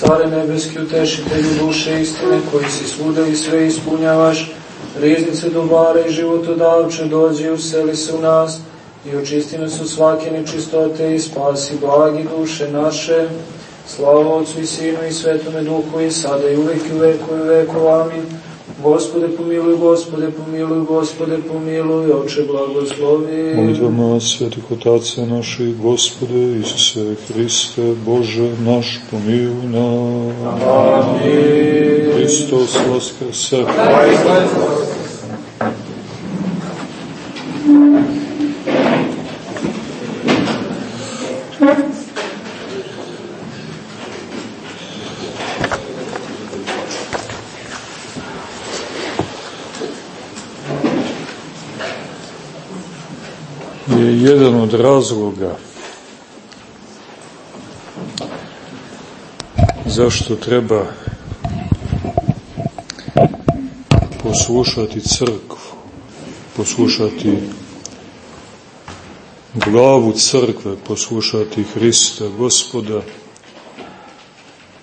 Care nebeski utešitelju duše istine, koji si svuda i sve ispunjavaš, riznice dobara i životodavče, dođi i useli se u nas i očisti nas u svake nečistote i spasi blagi duše naše. Slava Otcu i Sinu i Svetome Duhu i sada i uvek i u veku i veku. Amin. Gospode pomiluj, Gospode pomiluj, Gospode pomiluj, Oče blagoslovi. Molitvama svetih otaca naših, Gospode Isuse Hriste, Bože naš pomiluj nas. Amin. Hristos vaskrse. je jedan od razloga. Zašto treba poslušati crkvu, poslušati glavu crkve, poslušati Hrista, gospoda,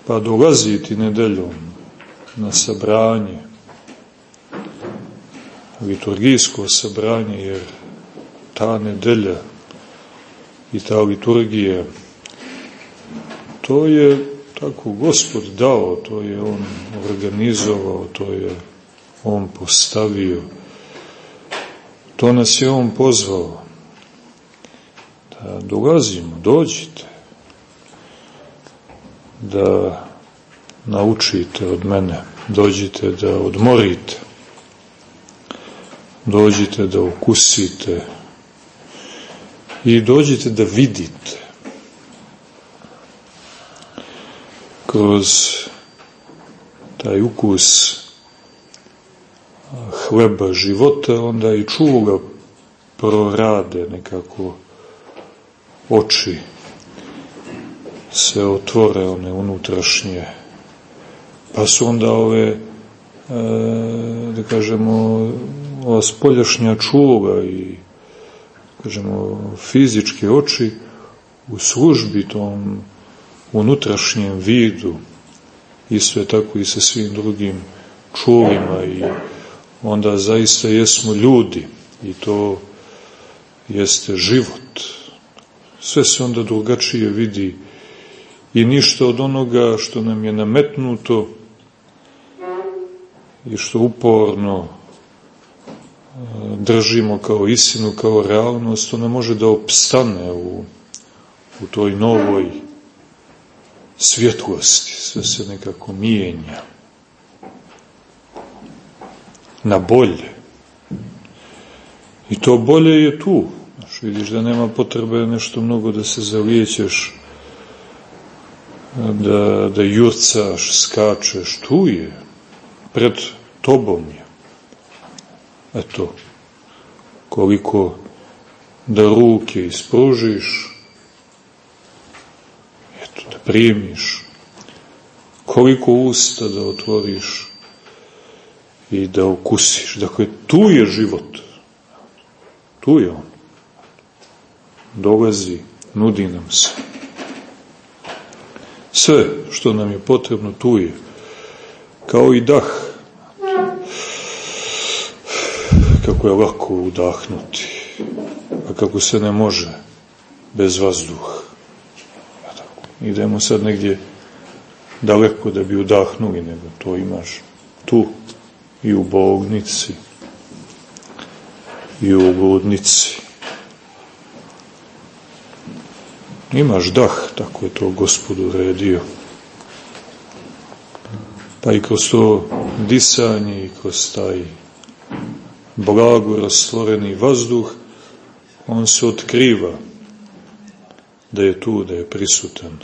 pa dolaziti nedeljom na sabranje, liturgijsko sabranje, jer ta nedelja i ta liturgija, to je tako Gospod dao, to je On organizovao, to je On postavio, to nas je On pozvao. Da dolazimo, dođite, da naučite od mene, dođite da odmorite, dođite da ukusite i dođite da vidite kroz taj ukus hleba života, onda i čuga prorade nekako oči se otvore one unutrašnje pa su onda ove e, da kažemo ova spoljašnja čuga i kažemo fizičke oči u službi tom unutrašnjem vidu i sve tako i sa svim drugim čulima i onda zaista jesmo ljudi i to jeste život. Sve se onda drugačije vidi i ništa od onoga što nam je nametnuto i što uporno držimo kao istinu, kao realnost, ona može da opstane u, u toj novoj svjetlosti. Sve se nekako mijenja. Na bolje. I to bolje je tu. Znaš, vidiš da nema potrebe nešto mnogo da se zalijećeš, da, da jurcaš, skačeš. Tu je. Pred tobom je. Eto, koliko da ruke ispružiš, eto, da primiš, koliko usta da otvoriš i da okusiš. Dakle, tu je život. Tu je on. Dolazi, nudi nam se. Sve što nam je potrebno tu je. Kao i dah kako je lako udahnuti, a kako se ne može bez vazduha. Idemo sad negdje daleko da bi udahnuli, nego to imaš tu i u bognici i u ludnici. Imaš dah, tako je to gospod uredio. Pa i kroz to disanje i kroz taj blago rastvoreni vazduh, on se otkriva da je tu, da je prisutan.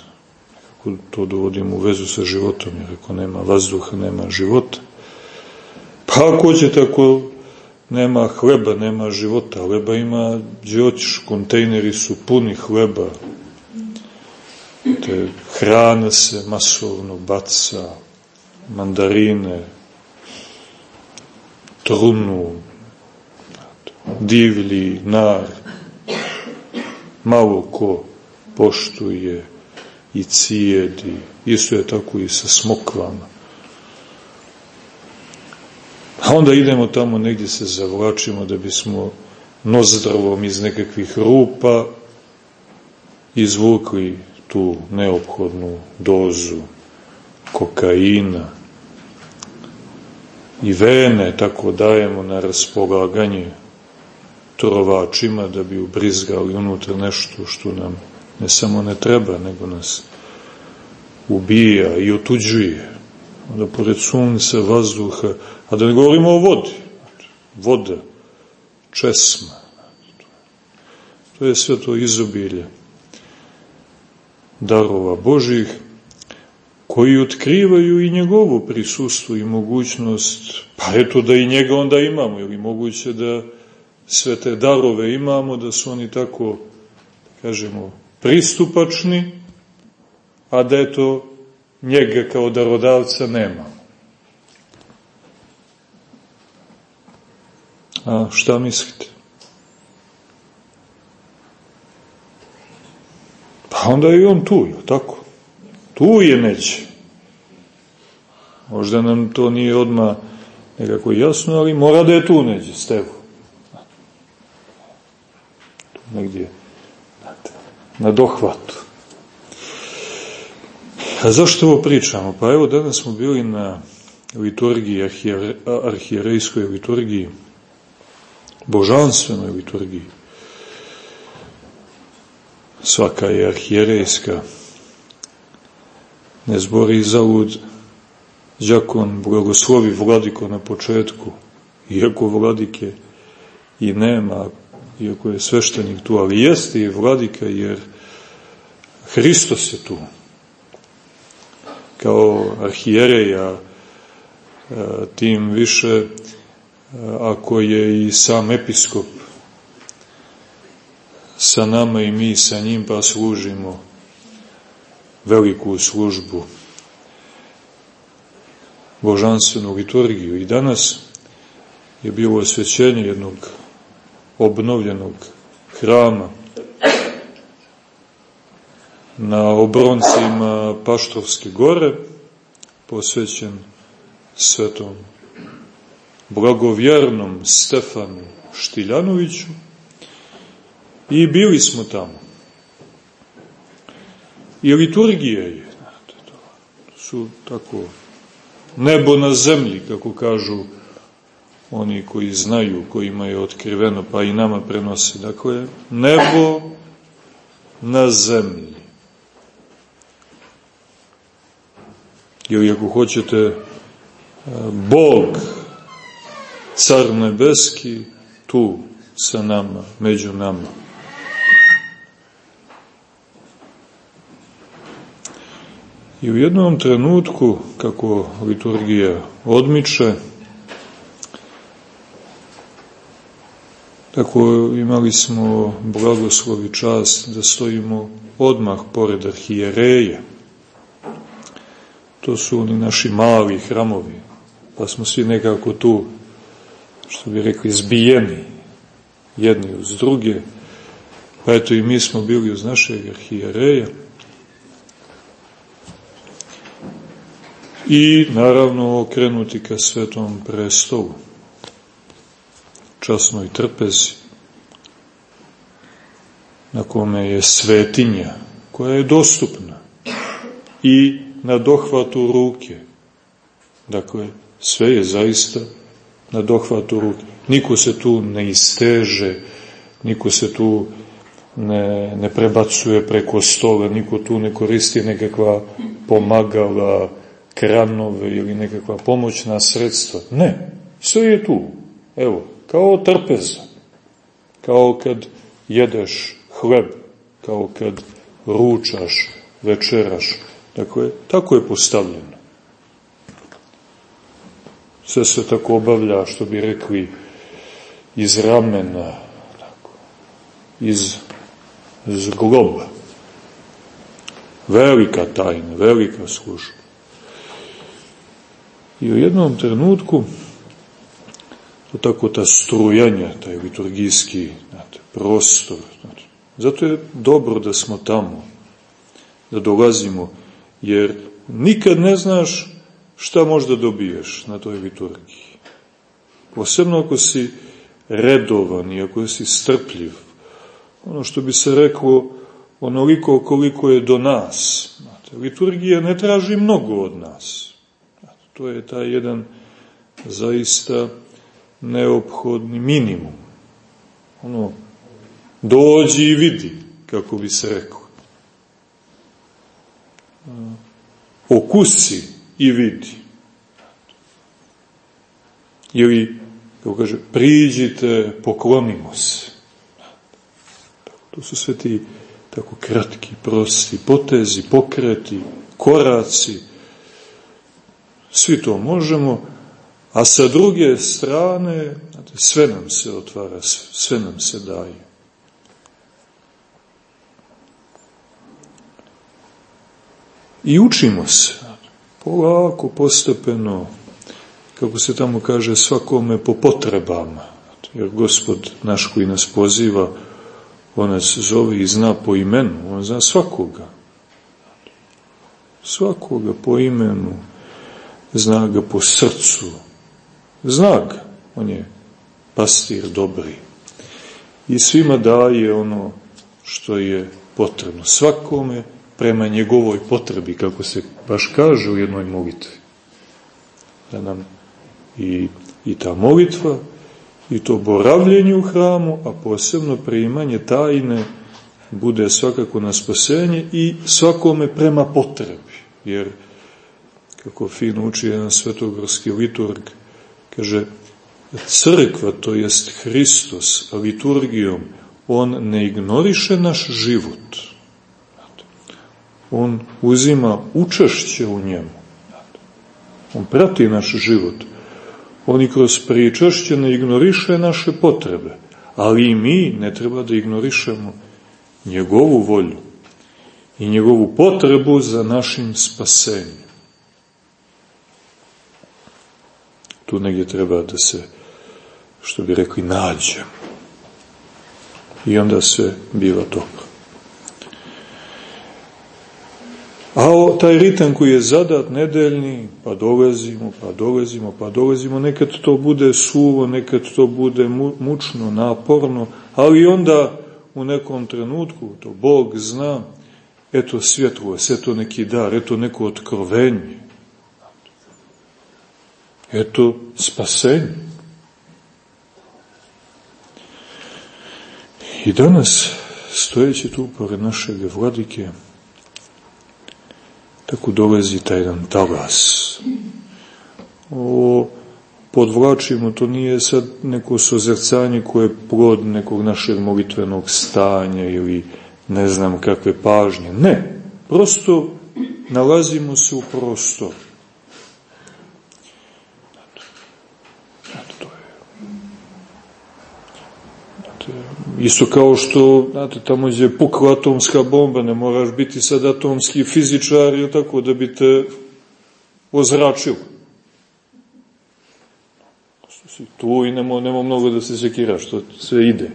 Kako to dovodimo u vezu sa životom, jer ako nema vazduha, nema života. Pa ako ćete, ako nema hleba, nema života, hleba ima džotiš, kontejneri su puni hleba, te hrana se masovno baca, mandarine, trunu, divlji nar, malo ko poštuje i cijedi. Isto je tako i sa smokvama. A onda idemo tamo, negdje se zavlačimo da bismo nozdravom iz nekakvih rupa izvukli tu neophodnu dozu kokaina i vene, tako dajemo na raspolaganje trovačima da bi ubrizgali unutra nešto što nam ne samo ne treba, nego nas ubija i otuđuje. Onda pored sunca, vazduha, a da ne govorimo o vodi. Voda, česma. To je sve to izobilje darova Božih, koji otkrivaju i njegovo prisustvo i mogućnost, pa eto da i njega onda imamo, ili moguće da sve te darove imamo, da su oni tako, da kažemo, pristupačni, a da eto njega kao darodavca nemamo. A šta mislite? Pa onda je on tu, tako? Tu je neće. Možda nam to nije odma nekako jasno, ali mora da je tu neđe, stevo. Negdje na dohvatu. A zašto ovo pričamo? Pa evo danas smo bili na liturgiji, arhijerejskoj liturgiji, božanstvenoj liturgiji. Svaka je arhijerejska. Ne zbori zavud Đakon blagoslovi vladiko na početku, iako vladike i nema, iako je sveštenik tu, ali jeste i vladika jer Hristos je tu. Kao arhijereja, tim više ako je i sam episkop sa nama i mi sa njim pa služimo veliku službu božanstvenu liturgiju. I danas je bilo osvećenje jednog obnovljenog hrama na obroncima Paštrovske gore, posvećen svetom blagovjernom Stefanu Štiljanoviću i bili smo tamo. I liturgije je, to su tako nebo na zemlji, kako kažu oni koji znaju, kojima je otkriveno, pa i nama prenose. Dakle, nebo na zemlji. Ili ako hoćete, Bog, car nebeski, tu sa nama, među nama. I u jednom trenutku, kako liturgija odmiče, tako imali smo blagoslovi čast da stojimo odmah pored arhijereja. To su oni naši mali hramovi, pa smo svi nekako tu, što bi rekli, zbijeni jedni uz druge, pa eto i mi smo bili uz našeg arhijereja, i naravno okrenuti ka svetom prestolu, časnoj trpezi, na kome je svetinja, koja je dostupna i na dohvatu ruke. Dakle, sve je zaista na dohvatu ruke. Niko se tu ne isteže, niko se tu ne, ne prebacuje preko stola, niko tu ne koristi nekakva pomagala, kranove ili nekakva pomoćna sredstva. Ne, sve je tu. Evo, kao trpeza. Kao kad jedeš hleb, kao kad ručaš, večeraš. Dakle, tako je postavljeno. Sve se tako obavlja, što bi rekli, iz ramena, tako, iz zgloba. Velika tajna, velika služba. I u jednom trenutku, tako ta strujanja, taj liturgijski znate, prostor, znate, zato je dobro da smo tamo, da dolazimo, jer nikad ne znaš šta možda dobiješ na toj liturgiji. Posebno ako si redovan i ako si strpljiv. Ono što bi se reklo, onoliko koliko je do nas. Znate, liturgija ne traži mnogo od nas. Znate, to je taj jedan zaista neophodni minimum. Ono, dođi i vidi, kako bi se reklo. Okusi i vidi. Ili, kako kaže, priđite, poklonimo se. To su sve ti tako kratki, prosti potezi, pokreti, koraci. Svi to možemo, a sa druge strane, sve nam se otvara, sve nam se daje. I učimo se, polako, postepeno, kako se tamo kaže, svakome po potrebama. Jer gospod naš koji nas poziva, on nas zove i zna po imenu, on zna svakoga. Svakoga po imenu, zna ga po srcu, zna ga, on je pastir dobri. I svima daje ono što je potrebno. Svakome prema njegovoj potrebi, kako se baš kaže u jednoj molitvi. Da nam i, i ta molitva, i to boravljenje u hramu, a posebno primanje tajne, bude svakako na spasenje i svakome prema potrebi. Jer, kako fin uči jedan svetogorski liturg, kaže, crkva, to jest Hristos, liturgijom, on ne ignoriše naš život, on uzima učešće u njemu. On prati naš život. On i kroz pričašće ne ignoriše naše potrebe, ali i mi ne treba da ignorišemo njegovu volju i njegovu potrebu za našim spasenjem. Tu negdje treba da se, što bi rekli, nađemo. I onda sve biva dobro. A o, taj ritam koji je zadat nedeljni, pa dolazimo, pa dolazimo, pa dolazimo, nekad to bude suvo, nekad to bude mučno, naporno, ali onda u nekom trenutku, to Bog zna, eto svjetlost, eto neki dar, eto neko otkrovenje, eto spasenje. I danas, stojeći tu pored našeg vladike, tako dolazi taj jedan talas. O, podvlačimo, to nije sad neko sozercanje koje je plod nekog našeg molitvenog stanja ili ne znam kakve pažnje. Ne, prosto nalazimo se u prostoru. Isto kao što, znate, tamo je pukla atomska bomba, ne moraš biti sad atomski fizičar, ili tako, da bi te ozračilo. Tu i nema, nema mnogo da se sekiraš, to sve ide.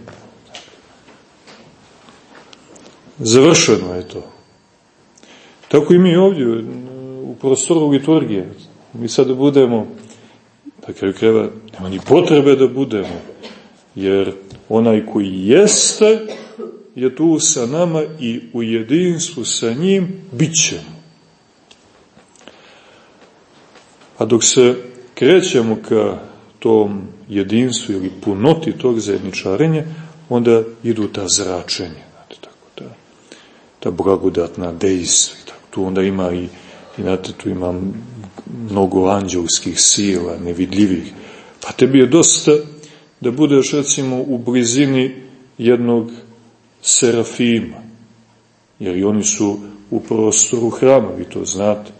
Završeno je to. Tako i mi ovdje, u prostoru liturgije. Mi sad budemo, pa kraju kreva, nema ni potrebe da budemo, jer onaj koji jeste je tu sa nama i u jedinstvu sa njim bit ćemo. A dok se krećemo ka tom jedinstvu ili punoti tog zajedničarenja, onda idu ta zračenja, znate, tako, ta, ta blagodatna dejstva. Tu onda ima i, i znate, tu ima mnogo anđelskih sila, nevidljivih. Pa tebi je dosta da budeš recimo u blizini jednog serafima, jer i oni su u prostoru hrama, vi to znate,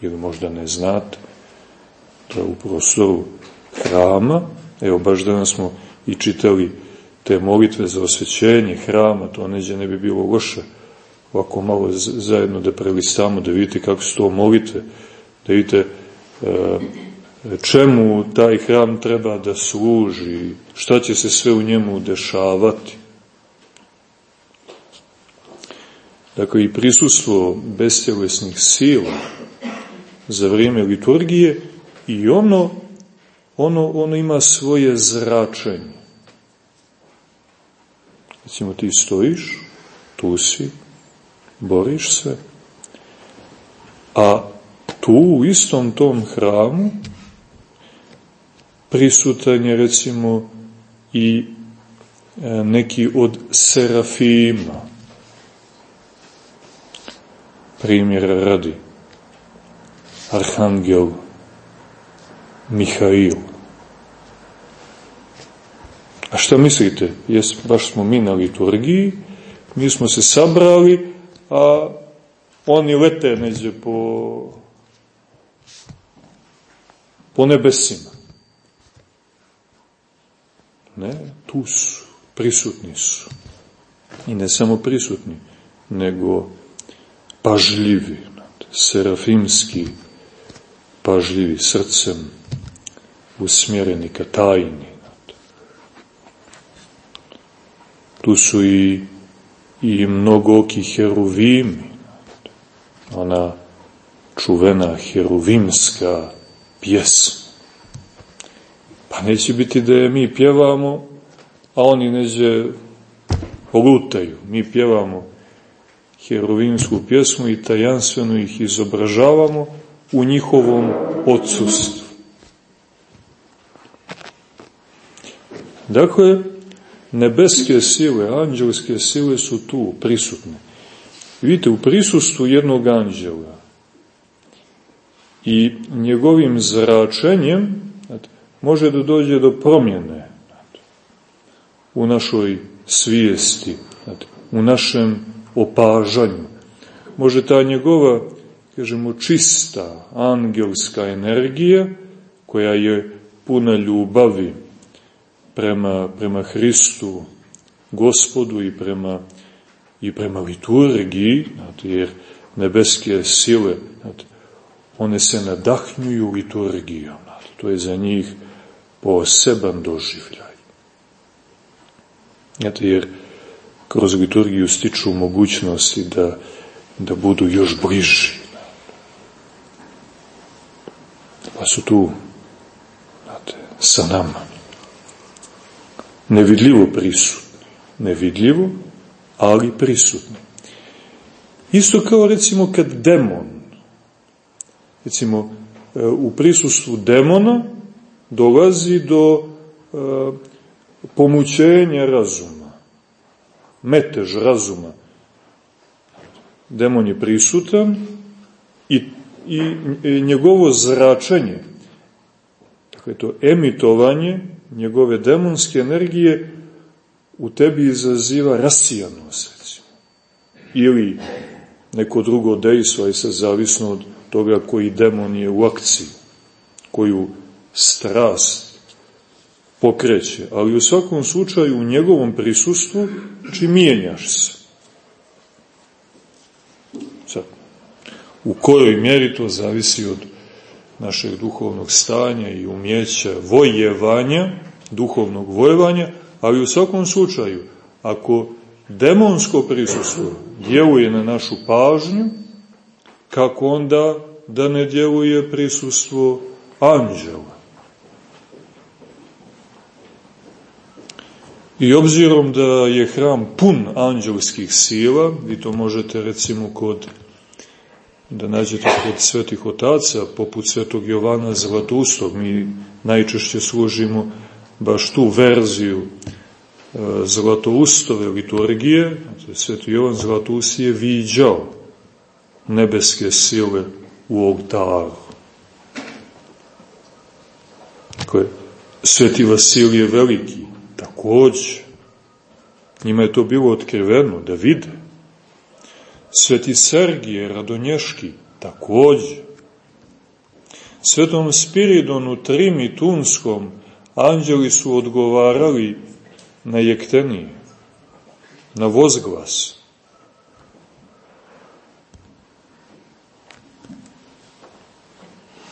ili možda ne znate, to je u prostoru hrama, evo baš danas smo i čitali te molitve za osvećenje hrama, to neđe ne bi bilo loše, ovako malo zajedno da prelistamo, da vidite kako su to molitve, da vidite e, čemu taj hram treba da služi, šta će se sve u njemu dešavati. dakle i prisustvo bestjelesnih sila za vrijeme liturgije i ono, ono, ono ima svoje zračenje. Recimo ti stojiš, tu si, boriš se, a tu u istom tom hramu prisutan je recimo i e, neki od serafima. Primjera radi. Arhangel Mihail. A šta mislite? Jes, baš smo mi na liturgiji, mi smo se sabrali, a oni lete neđe po, po nebesima. Ne, tu su, prisutni su. I ne samo prisutni, nego pažljivi, serafimski, pažljivi srcem, usmjereni ka tajni. Tu su i, i mnogoki heruvimi, ona čuvena heruvimska pjesma. Neće biti da je mi pjevamo, a oni neće lutaju. Mi pjevamo heruvimsku pjesmu i tajanstveno ih izobražavamo u njihovom odsustvu. Dakle, nebeske sile, anđelske sile su tu prisutne. Vidite, u prisustvu jednog anđela i njegovim zračenjem može da dođe do promjene u našoj svijesti, u našem opažanju. Može ta njegova, kažemo, čista angelska energija, koja je puna ljubavi prema, prema Hristu, gospodu i prema, i prema liturgiji, jer nebeske sile, one se nadahnjuju liturgijom, to je za njih poseban doživljaj. Znate, jer kroz liturgiju stiču mogućnosti da, da budu još bliži. Pa su tu znate, sa nama nevidljivo prisutni. Nevidljivo, ali prisutni. Isto kao recimo kad demon, recimo e, u prisustvu demona dolazi do e, pomućenja razuma, metež razuma. Demon je prisutan i, i, njegovo zračenje, dakle to emitovanje njegove demonske energije u tebi izaziva rasijanost, recimo. Ili neko drugo dejstvo, i se zavisno od toga koji demon je u akciji, koju strast pokreće, ali u svakom slučaju u njegovom prisustvu, znači mijenjaš se. Sad, u kojoj mjeri to zavisi od našeg duhovnog stanja i umjeća vojevanja, duhovnog vojevanja, ali u svakom slučaju, ako demonsko prisustvo djeluje na našu pažnju, kako onda da ne djeluje prisustvo anđela? I obzirom da je hram pun anđelskih sila, vi to možete recimo kod da nađete kod svetih otaca, poput svetog Jovana Zlatustog, mi najčešće služimo baš tu verziju e, Zlatoustove liturgije, sveti Jovan Zlatust je viđao nebeske sile u oltaru. Dakle, sveti Vasilije Veliki, takođe, njima je to bilo otkriveno da vide Sveti Sergije Radonješki takođe. Svetom Spiridonu Trimitunskom anđeli su odgovarali na jekteniji, na vozglas.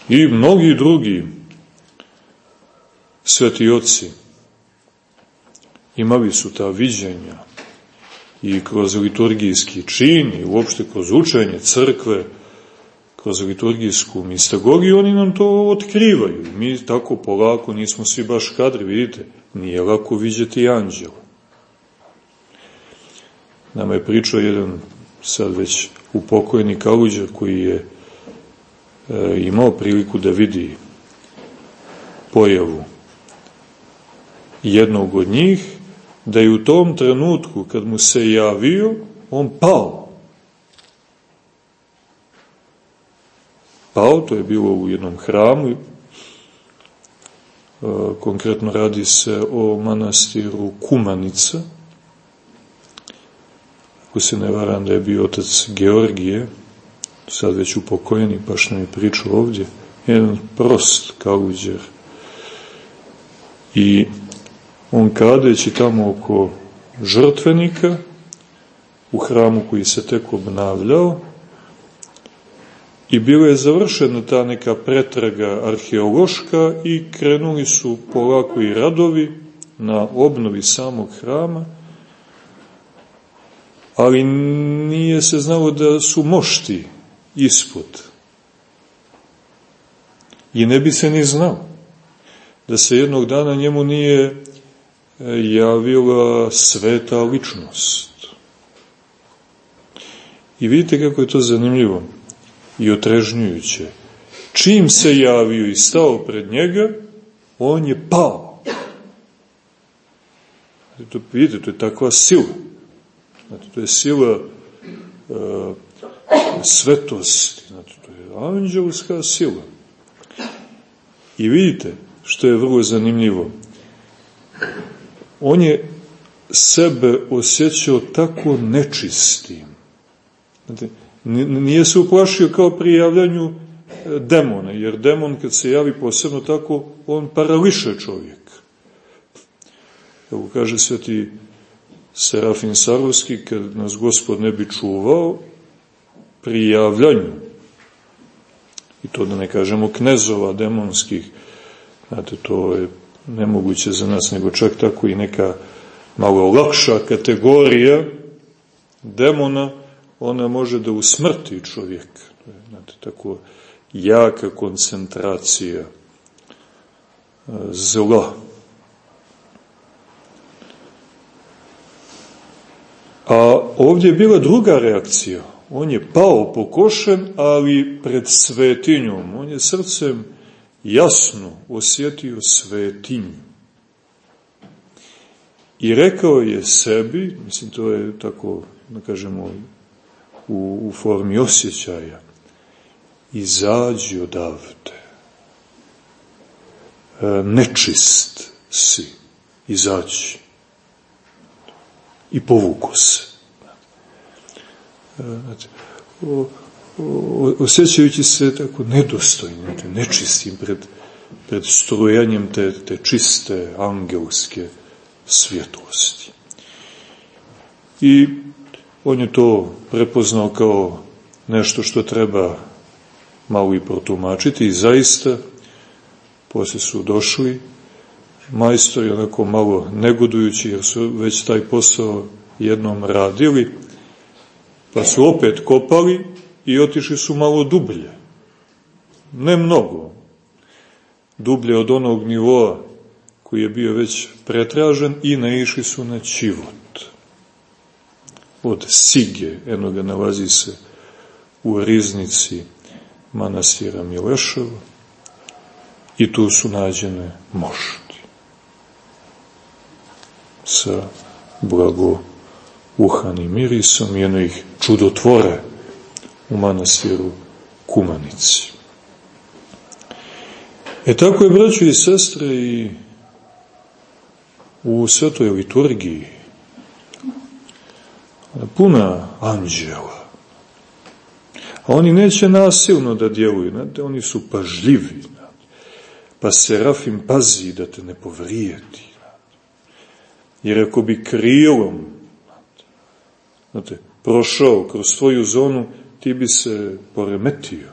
I mnogi drugi sveti oci imali su ta viđenja i kroz liturgijski čin i uopšte kroz učenje crkve, kroz liturgijsku mistagogiju, oni nam to otkrivaju. Mi tako polako nismo svi baš kadri, vidite, nije lako vidjeti anđela. Nama je pričao jedan sad već upokojeni kaluđer koji je e, imao priliku da vidi pojavu jednog od njih, da je u tom trenutku kad mu se javio, on pao. Pao, to je bilo u jednom hramu, e, konkretno radi se o manastiru Kumanica, ako se ne varam da je bio otac Georgije, sad već upokojeni, baš nam je pričao ovdje, jedan prost kaluđer. I on kadeći tamo oko žrtvenika, u hramu koji se tek obnavljao, i bilo je završena ta neka pretraga arheološka i krenuli su polako i radovi na obnovi samog hrama, ali nije se znalo da su mošti ispod. I ne bi se ni znao da se jednog dana njemu nije javila sveta ličnost. I vidite kako je to zanimljivo i otrežnjujuće. Čim se javio i stao pred njega, on je pao. Vidite, to je takva sila. Znate, to je sila uh, svetosti, znate, to je anđelska sila. I vidite, što je vrlo zanimljivo, on je sebe osjećao tako nečistim. Znate, nije se uplašio kao pri javljanju e, demona, jer demon kad se javi posebno tako, on parališe čovjek. Evo kaže sveti Serafin Sarovski, kad nas gospod ne bi čuvao, pri javljanju, i to da ne kažemo knezova demonskih, znate, to je nemoguće za nas, nego čak tako i neka malo lakša kategorija demona, ona može da usmrti čovjeka. To je, znate, tako jaka koncentracija e, zla. A ovdje je bila druga reakcija. On je pao pokošen, ali pred svetinjom. On je srcem jasno osjetio svetinju. I rekao je sebi, mislim to je tako, da kažemo, u, u formi osjećaja, izađi odavde. E, nečist si, izađi i povuku se. Znači, o, o, osjećajući se tako nedostojnim, nečistim pred, pred strujanjem te, te čiste angelske svjetlosti. I on je to prepoznao kao nešto što treba malo i protumačiti i zaista posle su došli majstori onako malo negodujući jer su već taj posao jednom radili, pa su opet kopali i otišli su malo dublje. Ne mnogo. Dublje od onog nivoa koji je bio već pretražen i naišli su na čivot. Od Sige, eno ga nalazi se u riznici manastira Mileševa i tu su nađene mošt sa blago uhanim mirisom i ih čudotvore u manastiru Kumanici. E tako je, braćo i sestre, i u svetoj liturgiji puna anđela. A oni neće nasilno da djeluju, znate, oni su pažljivi. Znate. Pa Serafim pazi da te ne povrijedi. Jer ako bi krilom znate, prošao kroz svoju zonu, ti bi se poremetio.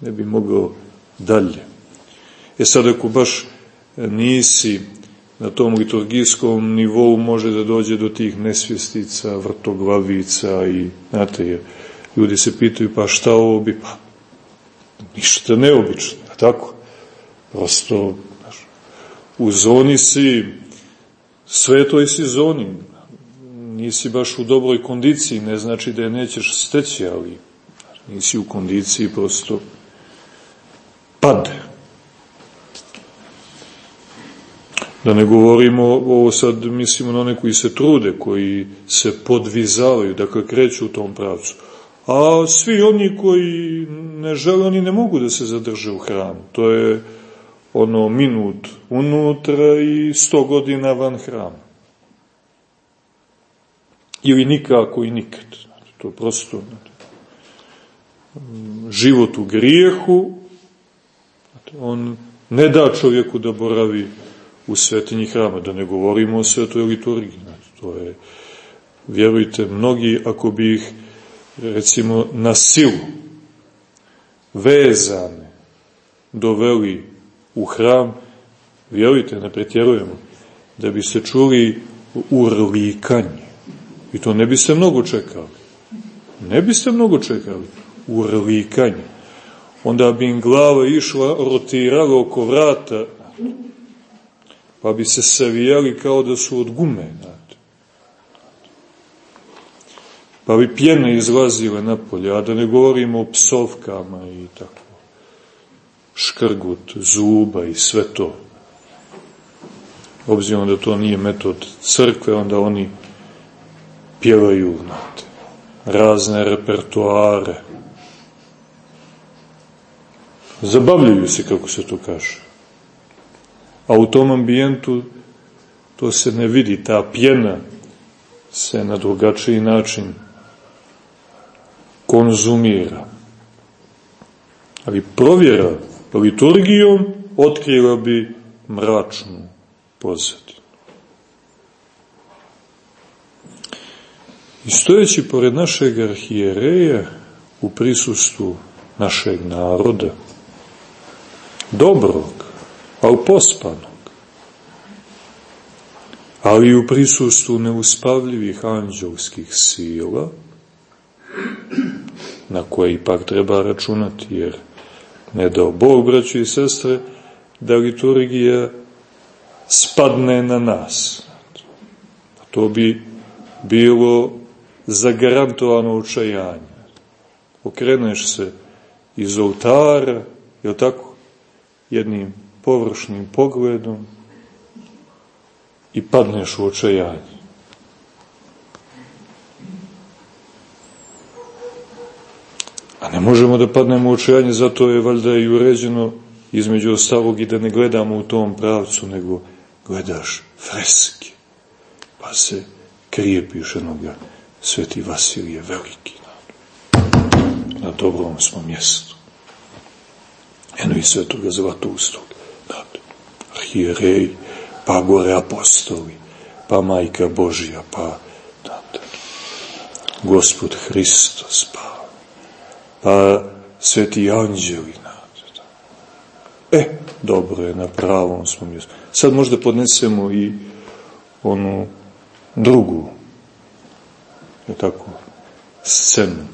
Ne bi mogao dalje. E sad ako baš nisi na tom liturgijskom nivou može da dođe do tih nesvjestica, vrtoglavica i, znate, je, ljudi se pitaju pa šta ovo bi, pa ništa neobično, a tako? Prosto, znaš, u zoni si, svetoj si zoni, nisi baš u dobroj kondiciji, ne znači da je nećeš steći, ali nisi u kondiciji, prosto pade. Da ne govorimo, ovo sad mislimo na one koji se trude, koji se podvizavaju, dakle kreću u tom pravcu. A svi oni koji ne žele, oni ne mogu da se zadrže u hramu. To je ono minut unutra i sto godina van hrama. Ili nikako i nikad. To prosto život u grijehu, on ne da čovjeku da boravi u svetinji hrama, da ne govorimo o svetoj liturgiji. To je, vjerujte, mnogi, ako bi ih, recimo, na silu vezane doveli u hram, vjerujte, ne pretjerujemo, da bi se čuli urlikanje. I to ne biste mnogo čekali. Ne biste mnogo čekali. Urlikanje. Onda bi im glava išla, rotirala oko vrata, pa bi se savijali kao da su od gume, znate. Pa bi pjene izlazile napolje, a da ne govorimo o psovkama i tako. Škrgut, zuba i sve to. Obzirom da to nije metod crkve, onda oni pjevaju, znate, razne repertoare. Zabavljaju se, kako se to kaže. A u tom ambijentu to se ne vidi, ta pjena se na drugačiji način konzumira. Ali provjera liturgijom otkrila bi mračnu pozadinu. I stojeći pored našeg arhijereja u prisustvu našeg naroda, dobrog, ali pospanog, ali u prisustvu neuspavljivih anđelskih sila, na koje ipak treba računati, jer ne dao Bog, braći i sestre, da liturgija spadne na nas. To bi bilo zagarantovano očajanje. Okreneš se iz oltara, je tako, jednim površnim pogledom i padneš u očajanje. A ne možemo da padnemo u očajanje, zato je valjda i uređeno između ostalog i da ne gledamo u tom pravcu, nego gledaš freske, pa se krije piše Sveti Vasilije Veliki. Na dobrom smo mjestu. Eno i svetoga Zlatustog arhijereji, pa gore apostoli, pa majka Božija, pa znate, gospod Hristos, pa, pa sveti anđeli, znate. E, dobro je, na pravom smo mjestu. Sad možda podnesemo i onu drugu, je tako, scenu,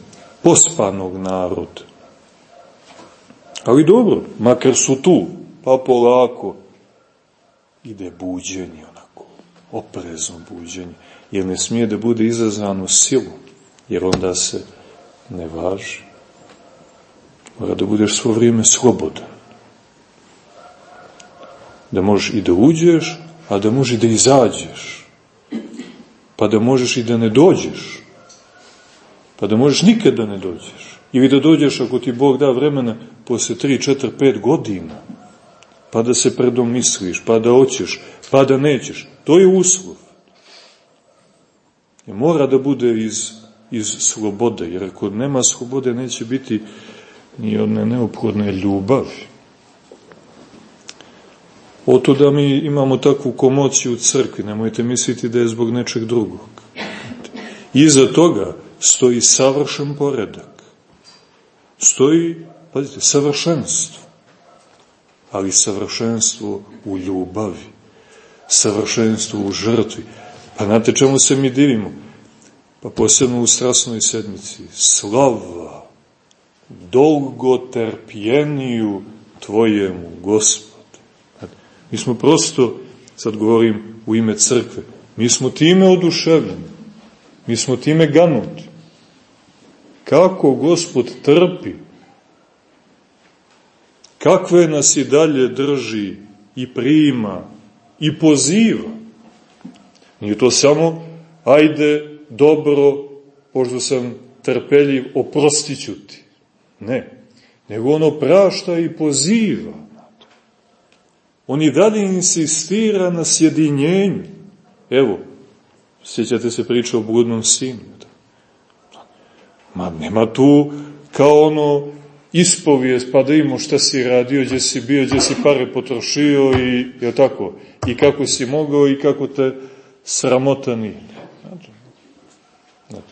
pospanog naroda. Ali dobro, makar su tu, pa polako, ide buđenje onako, oprezno buđenje, jer ne smije da bude izazvano silu, jer onda se ne važi. Mora da budeš svo vrijeme slobodan. Da možeš i da uđeš, a da možeš i da izađeš. Pa da možeš i da ne dođeš. Pa da možeš nikad da ne dođeš. Ili da dođeš ako ti Bog da vremena posle 3, 4, 5 godina pa da se predomisliš, pa da hoćeš, pa da nećeš. To je uslov. I mora da bude iz, iz slobode, jer ako nema slobode neće biti ni one neophodne ljubavi. Oto da mi imamo takvu komociju u crkvi, nemojte misliti da je zbog nečeg drugog. Iza toga stoji savršen poredak. Stoji, pazite, savršenstvo ali savršenstvo u ljubavi. savršenstvo u žrtvi. Pa znate čemu se mi divimo? Pa posebno u strasnoj sedmici. Slava, dolgoterpjeniju Tvojemu, Gospod. Mi smo prosto, sad govorim u ime crkve, mi smo time oduševljeni, mi smo time ganuti. Kako Gospod trpi, kakve nas i dalje drži i prima i poziva. Nije to samo, ajde, dobro, pošto sam trpeljiv, oprostit ću ti. Ne, nego ono prašta i poziva. On i dalje insistira na sjedinjenju. Evo, sjećate se priče o bludnom sinu. Ma nema tu kao ono ispovijest, pa da imamo šta si radio, gdje si bio, gdje si pare potrošio i, je tako, i kako si mogao i kako te sramota nije. Znači, znači,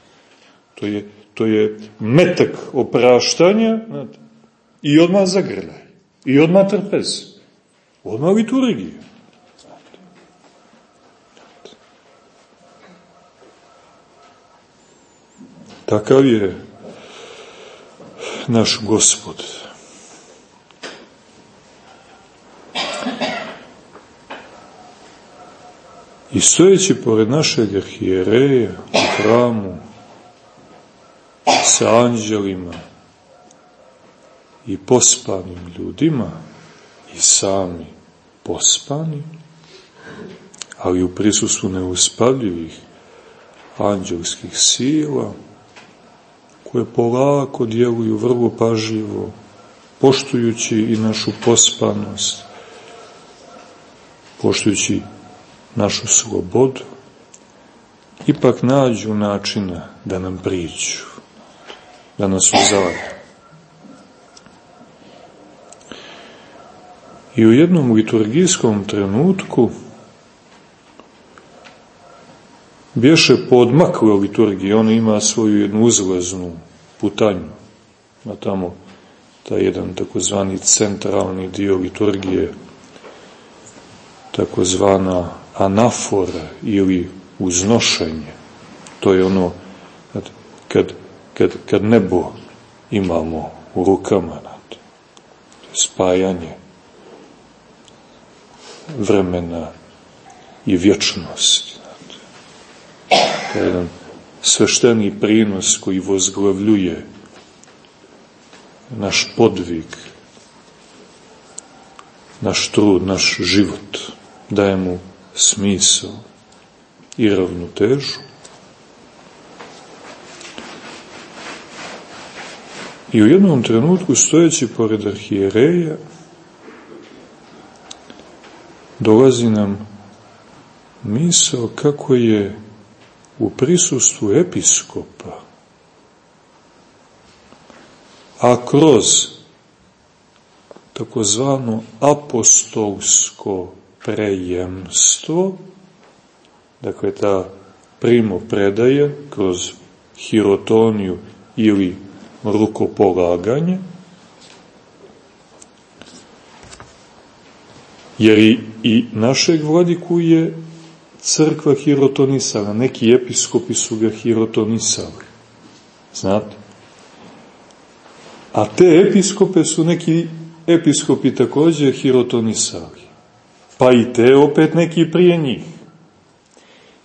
to, je, to je metak opraštanja znači, i odmah zagrljaj, i odmah trpez, odmah liturgija. Takav je naš gospod. I stojeći pored našeg arhijereja u hramu sa anđelima i pospanim ljudima i sami pospani, ali u prisustvu neuspavljivih anđelskih sila, koje polako djeluju vrlo pažljivo, poštujući i našu pospanost, poštujući našu slobodu, ipak nađu načina da nam priđu, da nas uzavaju. I u jednom liturgijskom trenutku bješe podmakle liturgije, ona ima svoju jednu uzlaznu putanju, a tamo taj jedan takozvani centralni dio liturgije, takozvana anafora ili uznošenje. To je ono kad, kad, kad nebo imamo u rukama, spajanje vremena i vječnosti. To je jedan svešteni prinos koji vozglavljuje naš podvig, naš trud, naš život, daje mu smisao i ravnotežu. I u jednom trenutku, stojeći pored arhijereja, dolazi nam misao kako je u prisustvu episkopa, a kroz takozvano apostolsko prejemstvo, dakle ta primo predaje kroz hirotoniju ili rukopolaganje, jer i, i našeg vladiku je crkva hirotonisala, neki episkopi su ga hirotonisali. Znate? A te episkope su neki episkopi takođe hirotonisali. Pa i te opet neki prije njih.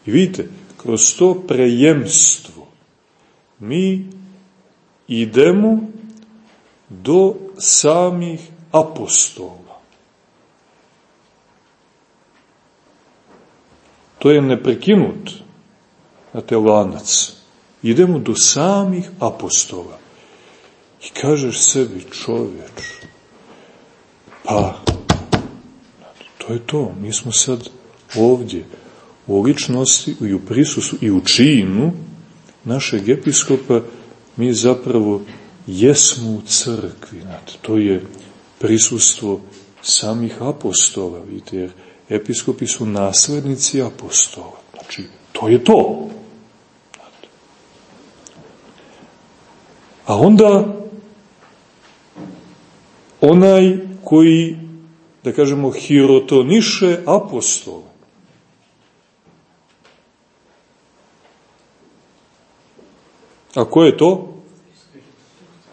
I vidite, kroz to prejemstvo mi idemo do samih apostola. To je neprekinut te lanac. Idemo do samih apostola. I kažeš sebi, čovječ, pa, to je to. Mi smo sad ovdje u ličnosti i u prisusu i u činu našeg episkopa mi zapravo jesmo u crkvi. Znate, to je prisustvo samih apostola, vidite, jer episkopi su naslednici apostola. Znači, to je to. A onda onaj koji, da kažemo, hirotoniše apostola, A ko je to?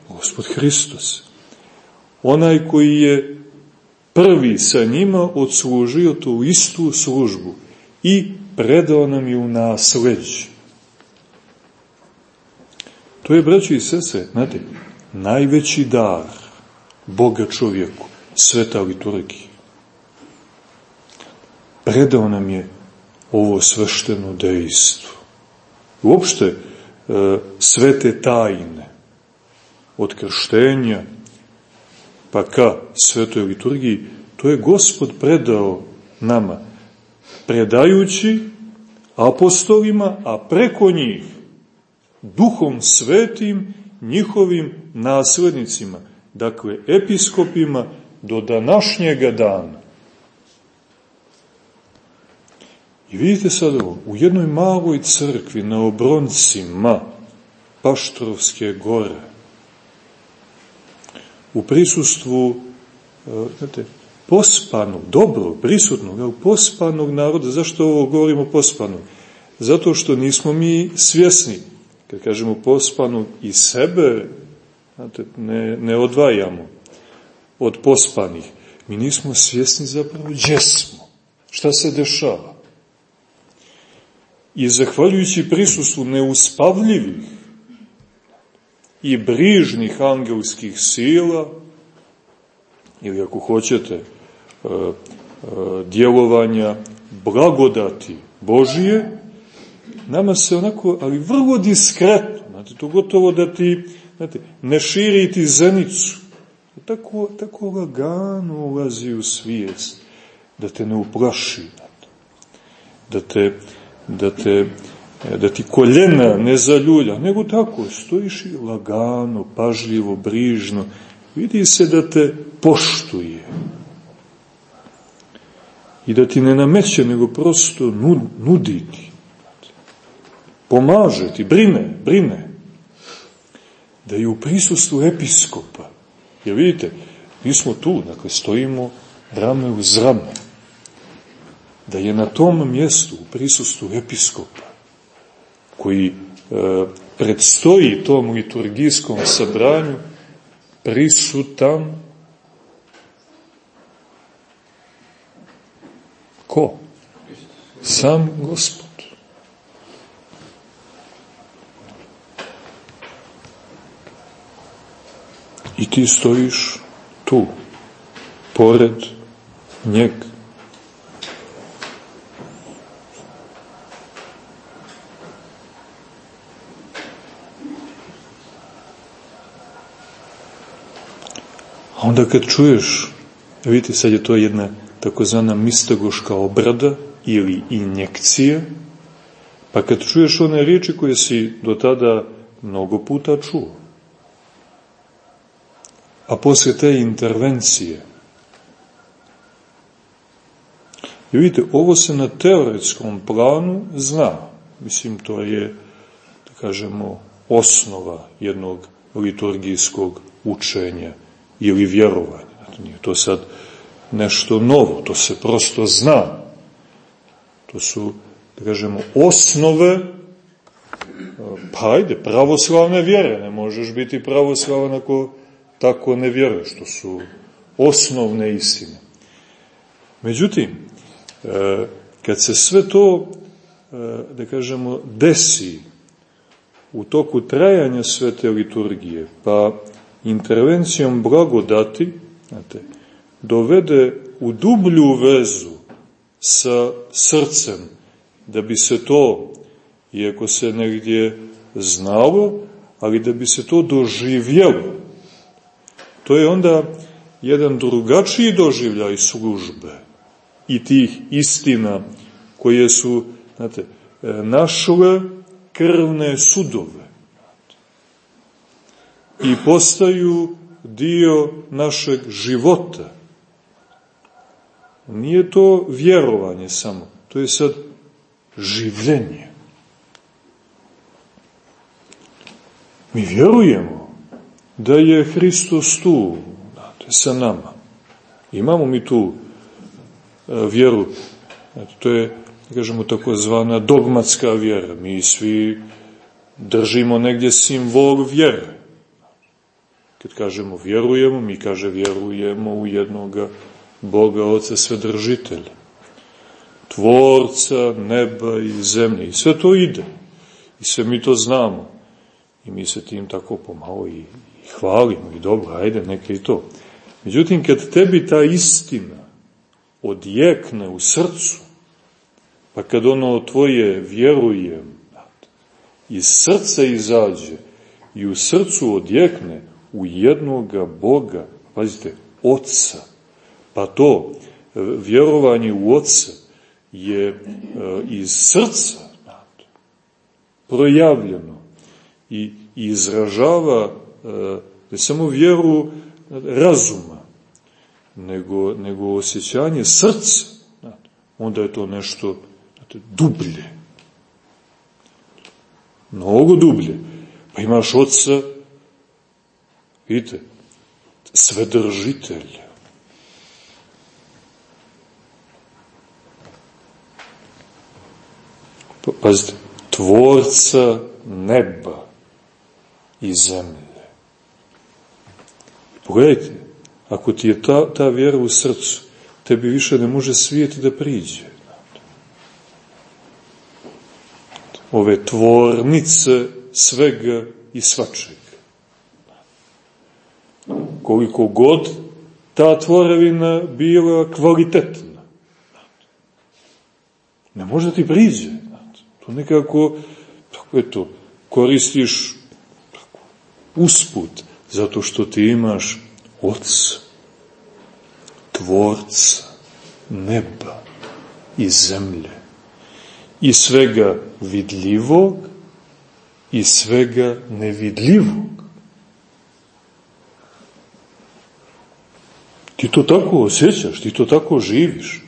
Gospod Hristos. Onaj koji je prvi sa njima odslužio tu istu službu i predao nam je u nasleđe. To je, braći i sese, znate, najveći dar Boga čovjeku, sveta liturgija. Predao nam je ovo svešteno dejstvo. Uopšte, e, svete tajne, od krštenja pa ka svetoj liturgiji, to je Gospod predao nama, predajući apostolima, a preko njih duhom svetim njihovim naslednicima, dakle episkopima do današnjega dana. I vidite sad ovo, u jednoj maloj crkvi na obroncima Paštrovske gore, u prisustvu, e, znate, pospanog, dobro, prisutnog, pospanog naroda. Zašto ovo govorimo pospanog? Zato što nismo mi svjesni kad kažemo pospanu i sebe, znate, ne, ne odvajamo od pospanih. Mi nismo svjesni zapravo gdje smo, šta se dešava. I zahvaljujući prisustvu neuspavljivih i brižnih angelskih sila, ili ako hoćete, e, e, djelovanja blagodati Božije, nama se onako, ali vrlo diskretno, znate, to gotovo da ti, znate, ne širi ti zenicu, tako, tako lagano ulazi u svijest, da te ne uplaši, da te, da te, da ti koljena ne zaljulja, nego tako, stojiš i lagano, pažljivo, brižno, vidi se da te poštuje. I da ti ne nameće, nego prosto nudi ti. Pomaže ti, brine, brine. Da je u prisustvu episkopa, jer vidite, mi smo tu, dakle, stojimo rame uz rame, da je na tom mjestu, u prisustvu episkopa, koji e, predstoji tom liturgijskom sabranju, prisutan ko? Sam Gospod. I ti stojiš tu, pored njeg. A onda kad čuješ, vidite sad je to jedna takozvana mistagoška obrada ili injekcija, pa kad čuješ one riječi koje si do tada mnogo puta čuo, a posle te intervencije. I vidite, ovo se na teoretskom planu zna. Mislim, to je, da kažemo, osnova jednog liturgijskog učenja ili vjerovanja. Nije to sad nešto novo, to se prosto zna. To su, da kažemo, osnove pa ajde, pravoslavne vjere. Ne možeš biti pravoslavan ako tako ne vjeruje, što su osnovne istine. Međutim, e, kad se sve to, e, da kažemo, desi u toku trajanja svete liturgije, pa intervencijom blagodati, znate, dovede u dublju vezu sa srcem, da bi se to, iako se negdje znalo, ali da bi se to doživjelo, To je onda jedan drugačiji doživljaj službe i tih istina koje su znate, e, našle krvne sudove i postaju dio našeg života. Nije to vjerovanje samo, to je sad življenje. Mi vjerujemo da je Hristos tu, znate, sa nama. Imamo mi tu e, vjeru, znate, to je, da kažemo, takozvana dogmatska vjera. Mi svi držimo negdje simbol vjere. Kad kažemo vjerujemo, mi kaže vjerujemo u jednoga Boga Oca Svedržitelja, Tvorca neba i zemlje. I sve to ide. I sve mi to znamo. I mi se tim tako pomalo i, i hvalimo i dobro, ajde, neka i to. Međutim, kad tebi ta istina odjekne u srcu, pa kad ono tvoje vjerujem iz srca izađe i u srcu odjekne u jednoga Boga, pazite, Otca, pa to vjerovanje u Otca je e, iz srca projavljeno i izražava e, ne samo vjeru razuma, nego, nego osjećanje srca, onda je to nešto dublje. Mnogo dublje. Pa imaš oca, vidite, svedržitelja. Pa, pazite, tvorca neba i zemlje. Pogledajte, ako ti je ta, ta vjera u srcu, tebi više ne može svijet da priđe. Ove tvornice svega i svačega. Koliko god ta tvorevina bila kvalitetna. Ne može da ti priđe. To nekako, tako eto, koristiš tako, usput, zato što ti imaš Otca, Tvorca, neba i zemlje, i svega vidljivog i svega nevidljivog. Ti to tako osjećaš, ti to tako živiš.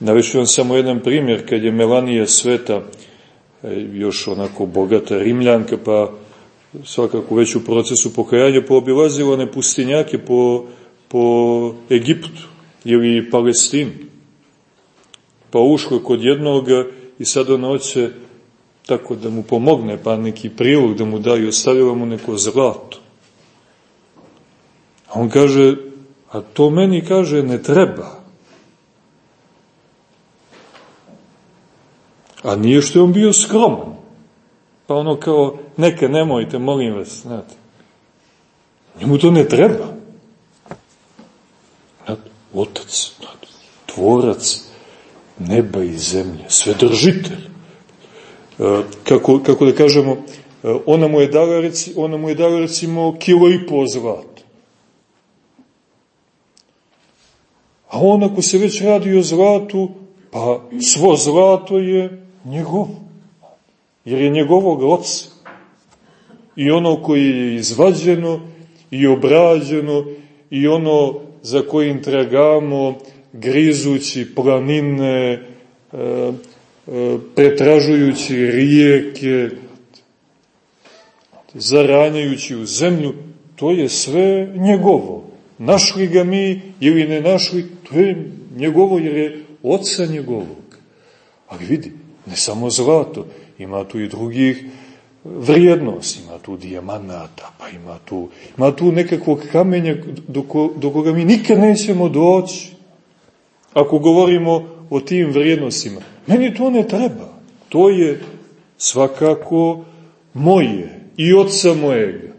Naveću vam samo jedan primjer, kad je Melanija Sveta, e, još onako bogata rimljanka, pa svakako već u procesu pokajanja poobilazila one pustinjake po, po Egiptu ili Palestinu. Pa ušlo kod jednog i sad ona hoće tako da mu pomogne, pa neki prilog da mu daju, ostavila mu neko zlato. A on kaže, a to meni kaže ne treba. A nije što je on bio skroman. Pa ono kao, neka nemojte, molim vas, znate. Njemu to ne treba. Znate, otac, znate, tvorac neba i zemlje, svedržitelj. E, kako, kako da kažemo, e, ona mu je dala, ona mu je dala recimo kilo i po zlata. A on ako se već radi o zlatu, pa svo zlato je njegov. Jer je njegovog oca. I ono koje je izvađeno i obrađeno i ono za kojim tragamo grizući planine, e, e, pretražujući rijeke, zaranjajući u zemlju, to je sve njegovo. Našli ga mi ili ne našli, to je njegovo jer je oca njegovog. Ali vidi, ne samo zlato, ima tu i drugih vrijednosti, ima tu dijamanata, pa ima tu, ima tu nekakvog kamenja do, ko, do koga mi nikad nećemo doći. Ako govorimo o tim vrijednostima, meni to ne treba. To je svakako moje i oca mojega.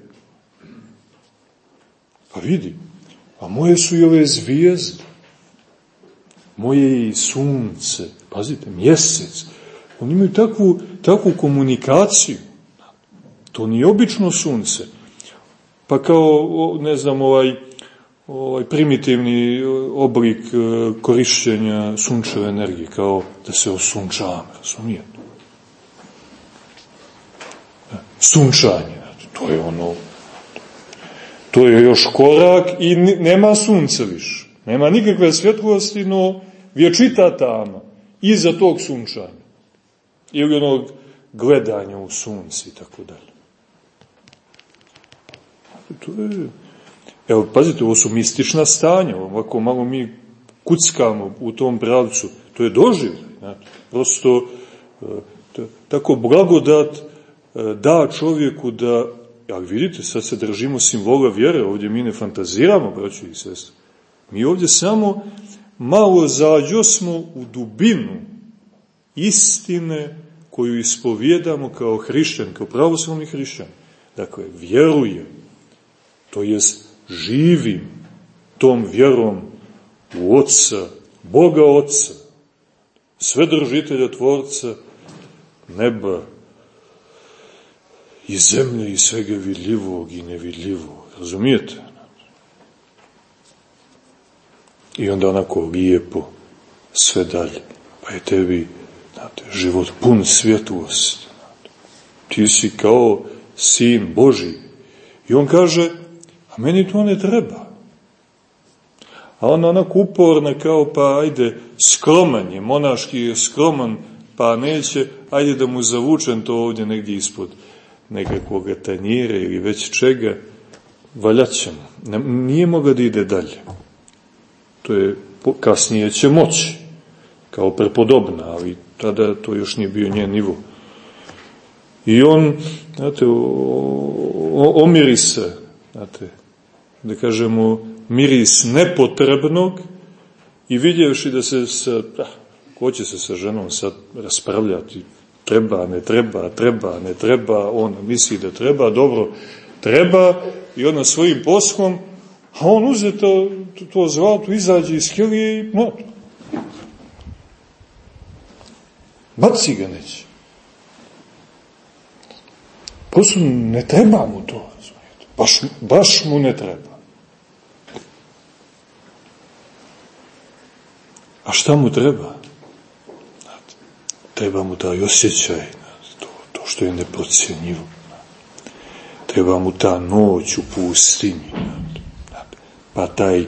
Pa vidi, a moje su i ove zvijezde, moje je i sunce, pazite, mjesec, Oni imaju takvu, takvu komunikaciju. To nije obično sunce. Pa kao, ne znam, ovaj, ovaj primitivni oblik e, korišćenja sunčeve energije, kao da se osunčava, razumijete? Sunčanje, to je ono, to je još korak i nema sunca više. Nema nikakve svjetlosti, no vječita tama iza tog sunčanja ili onog gledanja u sunci i tako dalje. To je... Evo, pazite, ovo su mistična stanja, ovako malo mi kuckamo u tom pravcu, to je doživljaj, znači, prosto e, tako blagodat da čovjeku da, ali vidite, sad se držimo simbola vjere, ovdje mi ne fantaziramo, braću i sestri. Mi ovdje samo malo zađo smo u dubinu istine koju ispovjedamo kao hrišćan, kao pravoslavni hrišćan. Dakle, vjerujem, to jest živim tom vjerom u Otca, Boga Otca, svedržitelja Tvorca, neba i zemlje i svega vidljivog i nevidljivog. Razumijete? I onda onako lijepo sve dalje. Pa je tebi znate, život pun svjetlosti. Ti si kao sin Boži. I on kaže, a meni to ne treba. A on onako uporna kao pa ajde skroman je, monaški je skroman, pa neće, ajde da mu zavučem to ovdje negdje ispod nekakvog tanjira ili već čega, valjaćemo. Nije moga da ide dalje. To je, kasnije će moći, kao prepodobna, ali tada to još nije bio njen nivo. I on, znate, omiri se, znate, da kažemo, miris nepotrebnog i vidjevši da se sa, da, ko će se sa ženom sad raspravljati, treba, ne treba, treba, ne treba, on misli da treba, dobro, treba, i ona svojim poslom, a on uze to, to zlato, izađe iz kelije i no, baci ga neće. Prosto ne treba mu to, baš, baš mu ne treba. A šta mu treba? Treba mu taj osjećaj, to, to što je neprocijenjivo. Treba mu ta noć u pustinji, pa taj,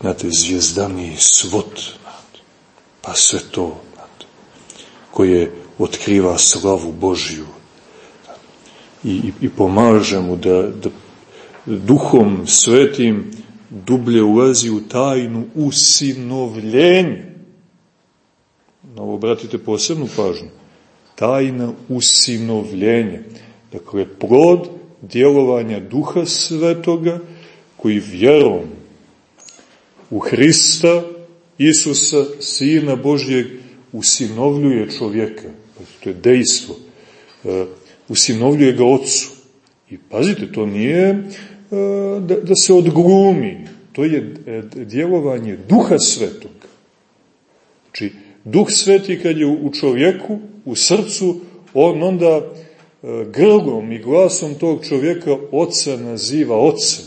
znate, zvijezdani svot, pa sve to, koje otkriva slavu Božju i, i, i pomaže mu da, da duhom svetim dublje ulazi u tajnu usinovljenja. Na ovo obratite posebnu pažnju. Tajna usinovljenja. Dakle, plod djelovanja duha svetoga koji vjerom u Hrista, Isusa, Sina Božjeg, usinovljuje čovjeka. To je dejstvo. E, usinovljuje ga ocu. I pazite, to nije e, da, da se odglumi. To je e, djelovanje duha svetog. Znači, duh sveti kad je u čovjeku, u srcu, on onda grlom i glasom tog čovjeka oca naziva ocem.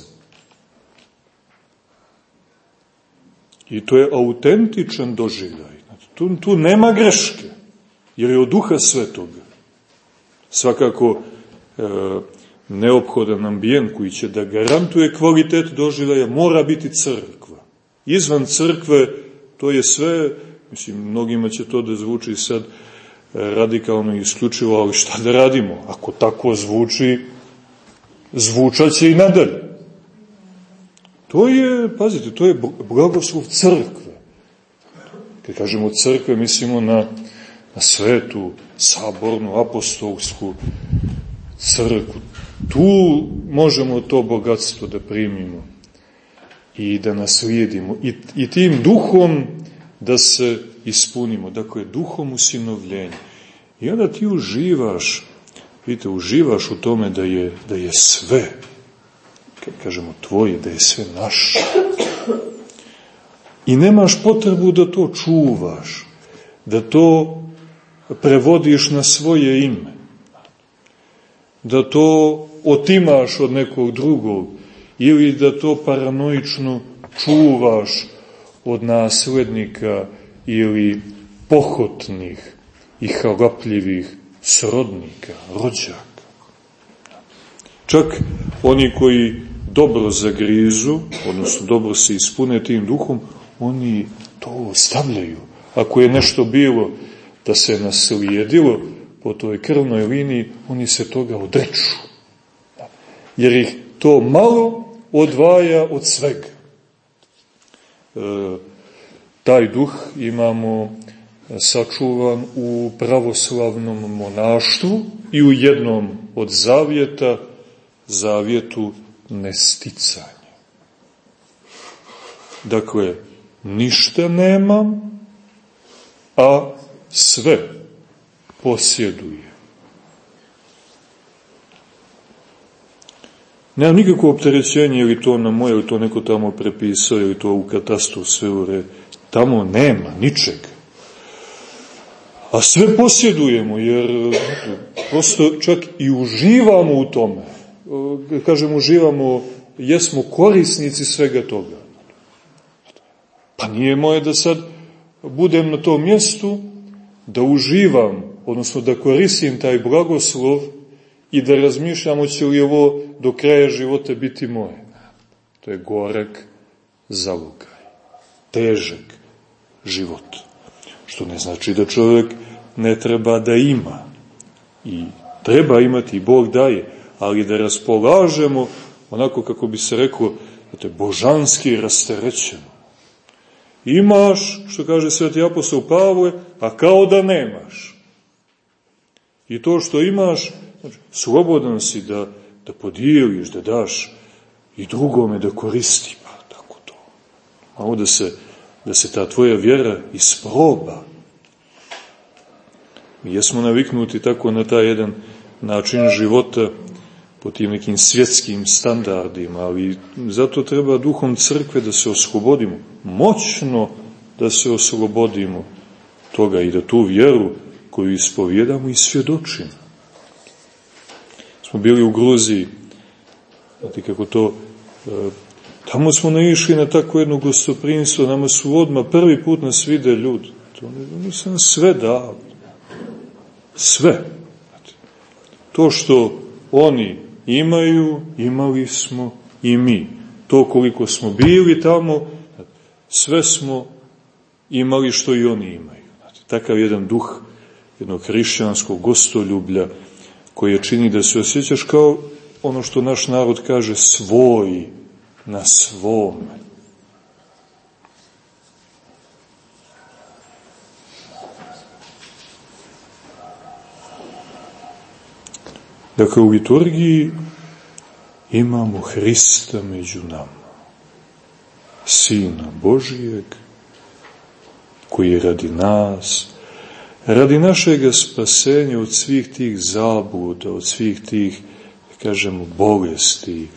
I to je autentičan doživljaj. Tu, tu nema greške, jer je od duha svetoga. Svakako e, neophodan ambijent koji će da garantuje kvalitet doživljaja mora biti crkva. Izvan crkve to je sve, mislim, mnogima će to da zvuči sad e, radikalno i isključivo, ali šta da radimo? Ako tako zvuči, zvučaće i nadalje. To je, pazite, to je blagoslov crkve. Kad kažemo crkve, mislimo na, na svetu, sabornu, apostolsku crkvu. Tu možemo to bogatstvo da primimo i da naslijedimo. I, i tim duhom da se ispunimo. Dakle, duhom usinovljenja. I onda ti uživaš, vidite, uživaš u tome da je, da je sve, kad kažemo tvoje, da je sve naše I nemaš potrebu da to čuvaš, da to prevodiš na svoje ime, da to otimaš od nekog drugog ili da to paranoično čuvaš od naslednika ili pohotnih i halapljivih srodnika, rođaka. Čak oni koji dobro zagrizu, odnosno dobro se ispune tim duhom, oni to ostavljaju. Ako je nešto bilo da se naslijedilo po toj krvnoj liniji, oni se toga odreču. Jer ih to malo odvaja od svega. E, taj duh imamo sačuvan u pravoslavnom monaštvu i u jednom od zavjeta zavjetu nesticanja. Dakle, ništa nemam, a sve posjeduje. Nemam nikakvo opterećenje, ili to na moje, ili to neko tamo prepisao, ili to u katastru sve u red. Tamo nema ničega. A sve posjedujemo, jer prosto čak i uživamo u tome. Kažem, uživamo, jesmo korisnici svega toga. Pa nije moje da sad budem na tom mjestu, da uživam, odnosno da koristim taj blagoslov i da razmišljam hoće li ovo do kraja života biti moje. To je gorak zalogaj, težak život. Što ne znači da čovjek ne treba da ima. I treba imati, i Bog daje, ali da raspolažemo onako kako bi se reklo, da te božanski rasterećeno. Imaš, što kaže sveti apostol Pavle, a kao da nemaš. I to što imaš, znači, slobodan si da, da podijeliš, da daš i drugome da koristi, pa tako to. Malo da se, da se ta tvoja vjera isproba. Mi jesmo naviknuti tako na taj jedan način života po tim nekim svjetskim standardima, ali zato treba duhom crkve da se oslobodimo, moćno da se oslobodimo toga i da tu vjeru koju ispovjedamo i svjedočimo. Smo bili u Gruziji, znate kako to, e, tamo smo naišli na tako jedno gostoprinstvo, nama su odmah prvi put nas vide ljudi. To ne, sam sve dao. Sve. To što oni imaju, imali smo i mi. To koliko smo bili tamo, sve smo imali što i oni imaju. Takav jedan duh jednog hrišćanskog gostoljublja koje čini da se osjećaš kao ono što naš narod kaže svoj na svome. Dakle, u liturgiji imamo Hrista među nama, Sina Božijeg, koji je radi nas, radi našeg spasenja od svih tih zabluda, od svih tih, da kažemo, bolesti,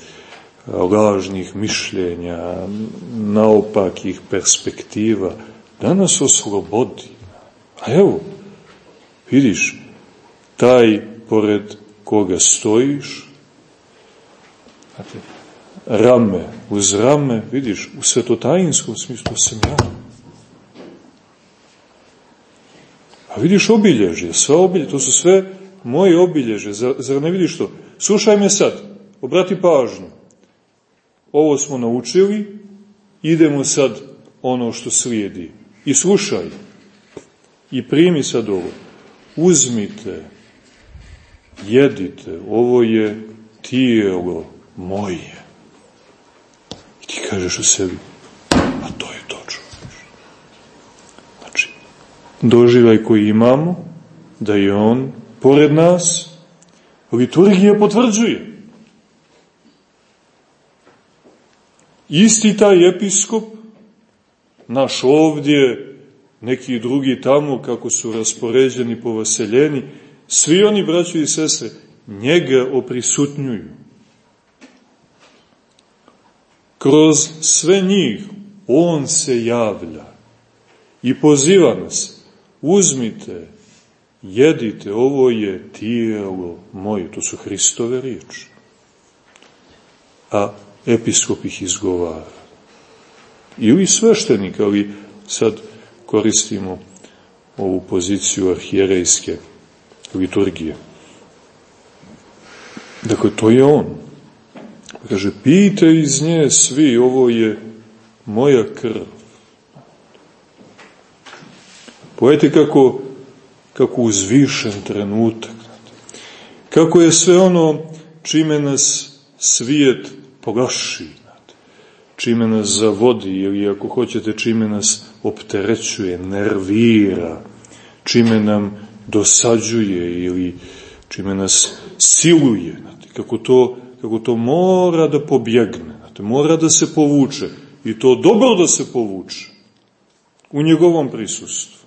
lažnih mišljenja, naopakih perspektiva, da nas oslobodi. A evo, vidiš, taj pored koga stojiš, rame uz rame, vidiš, u svetotajinskom smislu, sam ja. A vidiš obilježje, sva obilježje, to su sve moje obilježje, zar, zar ne vidiš to? Slušaj me sad, obrati pažnju. Ovo smo naučili, idemo sad ono što slijedi. I slušaj, i primi sad ovo. Uzmite jedite, ovo je tijelo moje. I ti kažeš u sebi, a to je točno. Znači, doživaj koji imamo, da je on pored nas, liturgija potvrđuje. Isti taj episkop, naš ovdje, neki drugi tamo, kako su raspoređeni po vaseljeni, Svi oni, braći i sestre, njega oprisutnjuju. Kroz sve njih on se javlja i poziva nas, uzmite, jedite, ovo je tijelo moje, to su Hristove riječi. A episkop ih izgovara. Ili sveštenik, ali sad koristimo ovu poziciju arhijerejske liturgije. Dakle, to je on. Kaže, pijte iz nje svi, ovo je moja krv. Pojete kako, kako uzvišen trenutak. Kako je sve ono čime nas svijet pogaši, čime nas zavodi ili ako hoćete čime nas opterećuje, nervira, čime nam dosađuje ili čime nas siluje, kako to, kako to mora da pobjegne, mora da se povuče. I to dobro da se povuče u njegovom prisustvu.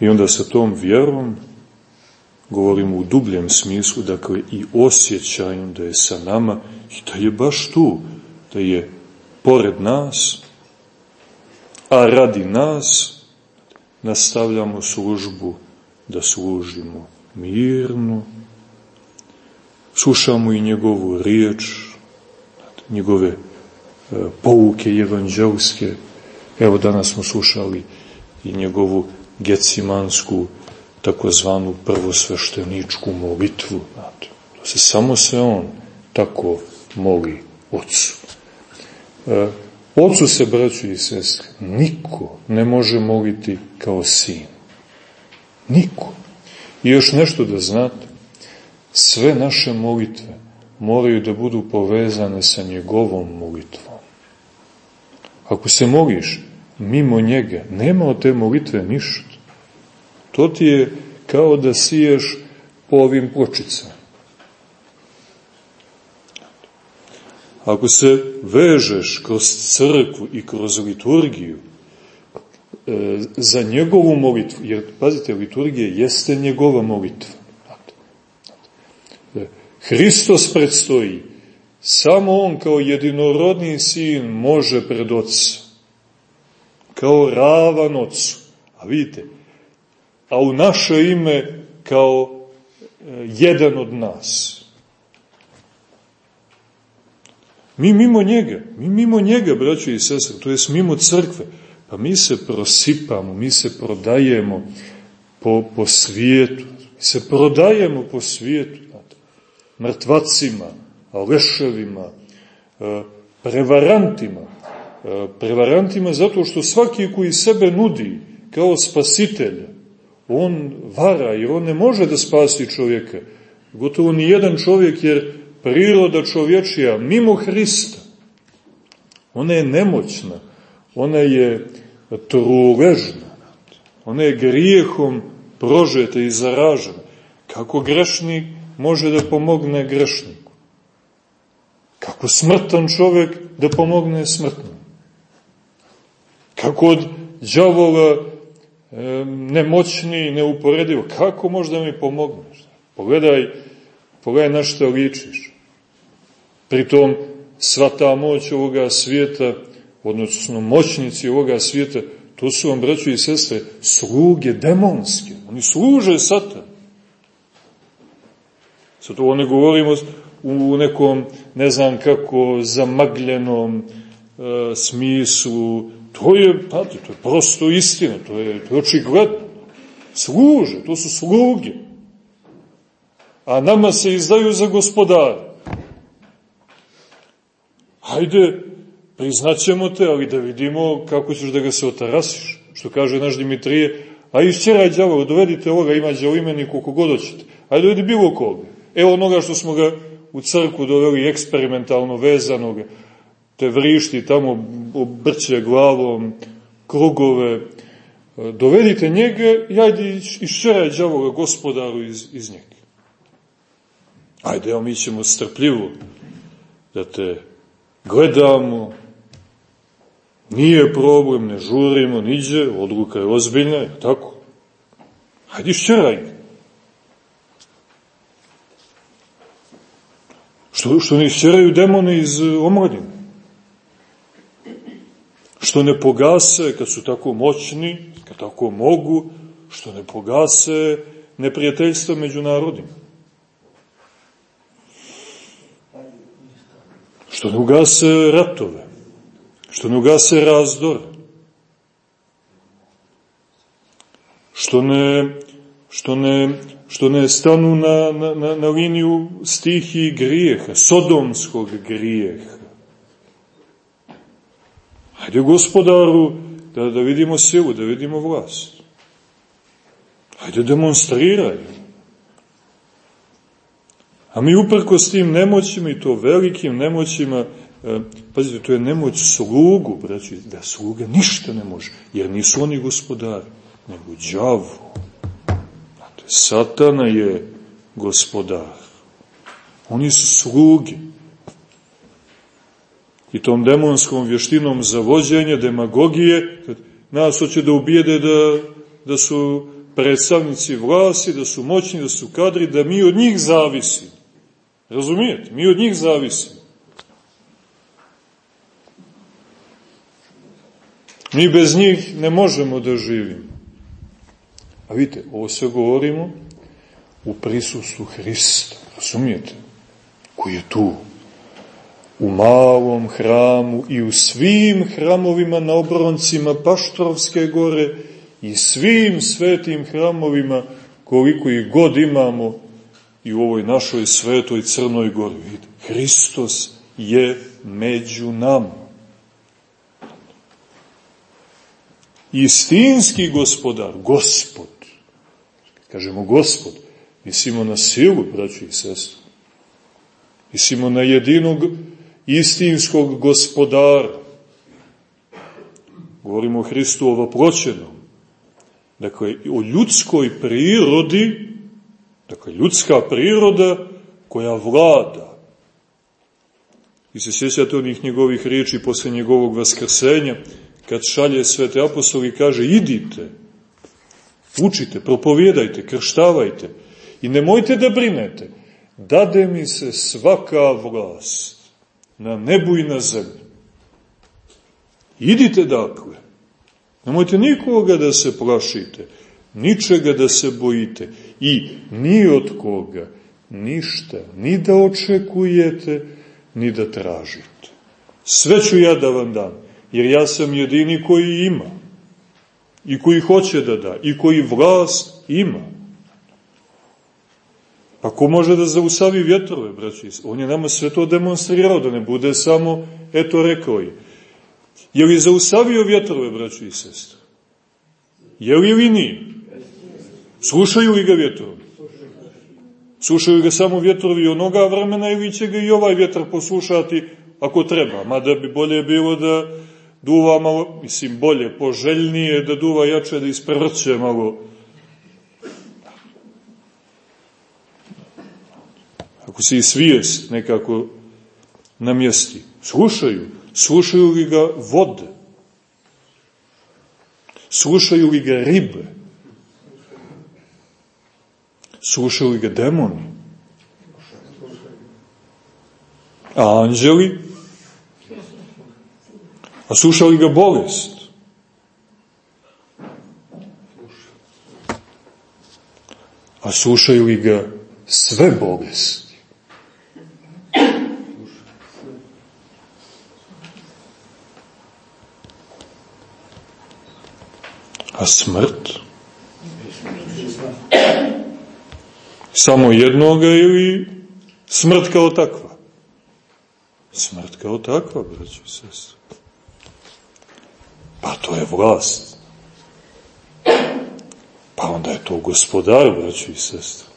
I onda sa tom vjerom govorimo u dubljem smislu, dakle i osjećajem da je sa nama i da je baš tu, da je pored nas, a radi nas nastavljamo službu da služimo mirno, slušamo i njegovu riječ, njegove e, pouke evanđelske. Evo danas smo slušali i njegovu gecimansku takozvanu prvosvešteničku molitvu. To se samo se on tako moli ocu. E, ocu se, braću i sestre, niko ne može moliti kao sin. Niko. I još nešto da znate, sve naše molitve moraju da budu povezane sa njegovom molitvom. Ako se moliš mimo njega, nema od te molitve ništa. To ti je kao da siješ po ovim pločicama. Ako se vežeš kroz crkvu i kroz liturgiju e, za njegovu molitvu, jer, pazite, liturgija jeste njegova molitva. E, Hristos predstoji, samo On kao jedinorodni sin može pred Otca, kao ravan Otcu. A vidite, a u naše ime kao e, jedan od nas. Mi mimo njega, mi mimo njega, braćo i sestre, to jest mimo crkve, pa mi se prosipamo, mi se prodajemo po, po svijetu, mi se prodajemo po svijetu, znate, mrtvacima, leševima, e, prevarantima, e, prevarantima zato što svaki koji sebe nudi kao spasitelja, on vara, jer on ne može da spasi čovjeka. Gotovo ni jedan čovjek, jer priroda čovječija, mimo Hrista, ona je nemoćna, ona je truležna, ona je grijehom prožeta i zaražena. Kako grešnik može da pomogne grešniku? Kako smrtan čovjek da pomogne smrtnom? Kako od džavola nemoćni, neuporedivo, kako možda mi pomogneš? Pogledaj, pogledaj na što ličiš. Pritom, sva ta moć ovoga svijeta, odnosno moćnici ovoga svijeta, to su vam, braću i sestre, sluge demonske. Oni služe satan. Sad ovo ne govorimo u nekom, ne znam kako, zamagljenom e, smislu. To je, pati, to je prosto istina, to je, to je očigledno. Služe, to su sluge. A nama se izdaju za gospodara. Hajde, priznaćemo te, ali da vidimo kako ćeš da ga se otarasiš. Što kaže naš Dimitrije, a išćeraj djavola, dovedite ovoga, ima u imeniku kogod hoćete. Hajde dovedi bilo koga. Evo onoga što smo ga u crku doveli eksperimentalno vezanog, te vrišti tamo obrće glavom, krugove, dovedite njega i ajde išćeraj djavola gospodaru iz, iz njega. Ajde, evo mi ćemo strpljivo da te gledamo, nije problem, ne žurimo, niđe, odluka je ozbiljna, tako? Hajde išćeraj ga. Što, što ne išćeraju demone iz omladine? Što ne pogase, kad su tako moćni, kad tako mogu, što ne pogase neprijateljstva među narodima? što ne ugase ratove, što ne ugase razdor, što ne, što ne, što ne stanu na, na, na liniju stihi grijeha, sodomskog grijeha. Hajde gospodaru da, da vidimo silu, da vidimo vlast. Hajde demonstriraj. A mi uprko s tim nemoćima i to velikim nemoćima e, pazite, to je nemoć slugu, braći, da sluga ništa ne može, jer nisu oni gospodari, nego đavo. Znate, satana je gospodar. Oni su sluge. I tom demonskom vještinom zavođenja, demagogije, nas hoće da ubijede da, da su predstavnici vlasti, da su moćni, da su kadri, da mi od njih zavisimo. Razumijete? Mi od njih zavisimo. Mi bez njih ne možemo da živimo. A vidite, ovo sve govorimo u prisustvu Hrista. Razumijete? Koji je tu. U malom hramu i u svim hramovima na obroncima Paštrovske gore i svim svetim hramovima koliko ih god imamo i u ovoj našoj svetoj Crnoj gori. Hristos je među nama. Istinski gospodar, gospod. Kažemo gospod, mislimo na silu, braći i sestri. Mislimo na jedinog istinskog gospodara. Govorimo o Hristu ovoproćenom. Dakle, o ljudskoj prirodi, dakle, ljudska priroda koja vlada. I se sjećate onih njegovih riječi posle njegovog vaskrsenja, kad šalje svete apostoli kaže idite, učite, propovjedajte, krštavajte i nemojte da brinete, dade mi se svaka vlast na nebu i na zemlji. Idite dakle, nemojte nikoga da se plašite, ničega da se bojite i ni od koga ništa, ni da očekujete, ni da tražite. Sve ću ja da vam dam jer ja sam jedini koji ima i koji hoće da da i koji vlast ima. Pa ko može da zausavi vjetrove, braći? On je nama sve to demonstrirao, da ne bude samo, eto rekao je. Je li zausavio vjetrove, braći i sestre? Je li ili nije? Slušaju li ga vjetrovi? Slušaju ga samo vjetrovi onoga vremena ili će ga i ovaj vjetar poslušati ako treba? Mada bi bolje bilo da duva malo, mislim, bolje, poželjnije, da duva jače, da isprvrće malo. Ako se i svijest nekako namjesti. Slušaju. Slušaju li ga vode? Slušaju li ga ribe? Slušaju li ga demoni? A anđeli? A sluša li ga bolest? A slušaju li ga sve bolesti? A smrt? Samo jednoga ili smrt kao takva? Smrt kao takva, braći i sestri. Pa to je vlast. Pa onda je to gospodar, braći i sestre.